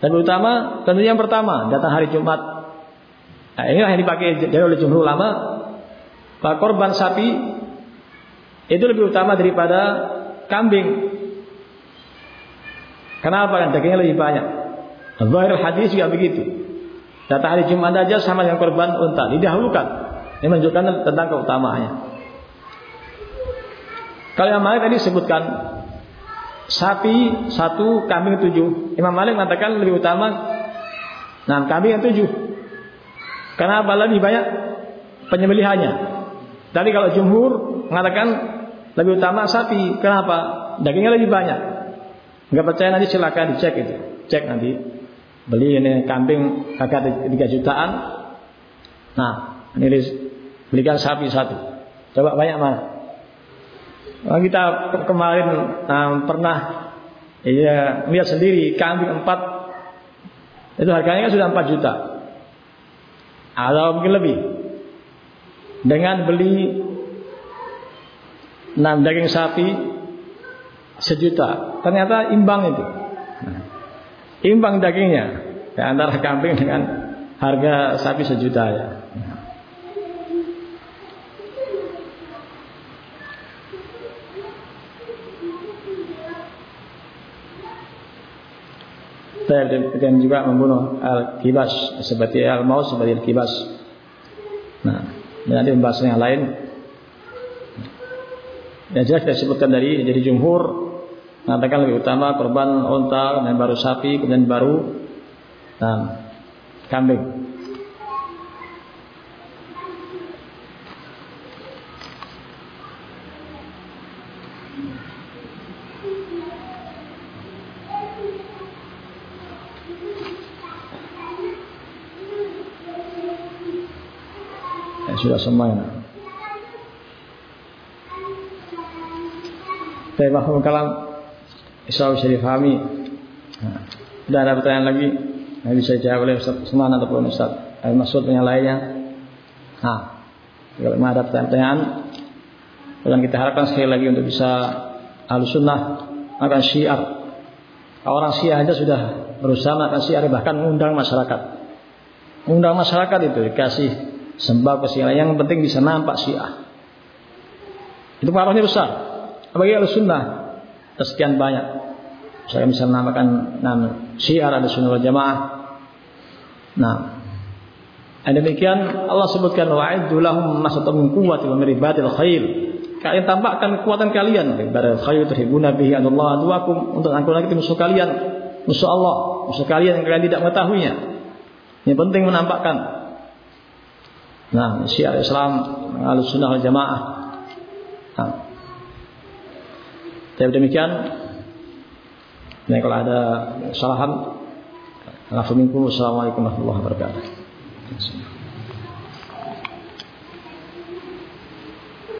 Lebih utama tentu yang pertama, datang hari Jumat. Nah, inilah yang dipakai oleh jumhur ulama. Pak korban sapi itu lebih utama daripada kambing. Kenapa kan dagingnya lebih banyak? Zahir hadis juga begitu. Data hari Jumat aja sama dengan korban unta didahulukan. Ini menunjukkan tentang keutamaannya. Kalau Imam Malik tadi sebutkan sapi satu, kambing tujuh. Imam Malik mengatakan lebih utama nah kambing yang tujuh. Kenapa lebih banyak penyembelihannya? Tapi kalau jumhur mengatakan lebih utama sapi. Kenapa? Dagingnya lebih banyak. Enggak percaya nanti silakan dicek itu. Cek nanti. Beli ini kambing harga 3 jutaan. Nah, ini belikan sapi satu. Coba banyak mah. Nah, kita kemarin nah, pernah iya lihat sendiri kambing empat itu harganya kan sudah 4 juta. Atau mungkin lebih. Dengan beli enam daging sapi sejuta. Ternyata imbang itu. Imbang dagingnya ya, antara kambing dengan harga sapi sejuta ya. dan juga membunuh al-kibas seperti al-maut seperti al-kibas. Nah, nanti membahas yang lain. Ya jelas disebutkan dari jadi jumhur mengatakan lebih utama korban unta dan baru sapi kemudian baru nah, kambing. Ya, sudah semuanya. Saya mahfum kalam Isra bisa difahami. Nah, ada pertanyaan lagi yang bisa dijawab oleh Ustaz Usman ataupun Ustaz Al Masud yang lainnya. Nah, kalau memang ada pertanyaan, dan kita harapkan sekali lagi untuk bisa al sunnah akan syiar. Orang syiar aja sudah berusaha akan syiar bahkan mengundang masyarakat. Mengundang masyarakat itu dikasih sembah ke sini yang penting bisa nampak syiar. Itu pengaruhnya besar. Bagi al sunnah sekian banyak. Saya bisa menamakan nama syiar ada sunnah jamaah. Nah, dan demikian Allah sebutkan wa'iddu lahum masatan min quwwati wa miribatil khair. Kalian tampakkan kekuatan kalian daripada khair terhibuna bihi Allah aduakum untuk angkutan lagi musuh kalian, musuh Allah, musuh kalian yang kalian tidak mengetahuinya. Yang penting menampakkan. Nah, syiar Islam, al-sunnah wal jamaah. Nah. Tapi demikian Nah, kalau ada kesalahan, Assalamualaikum warahmatullahi wabarakatuh.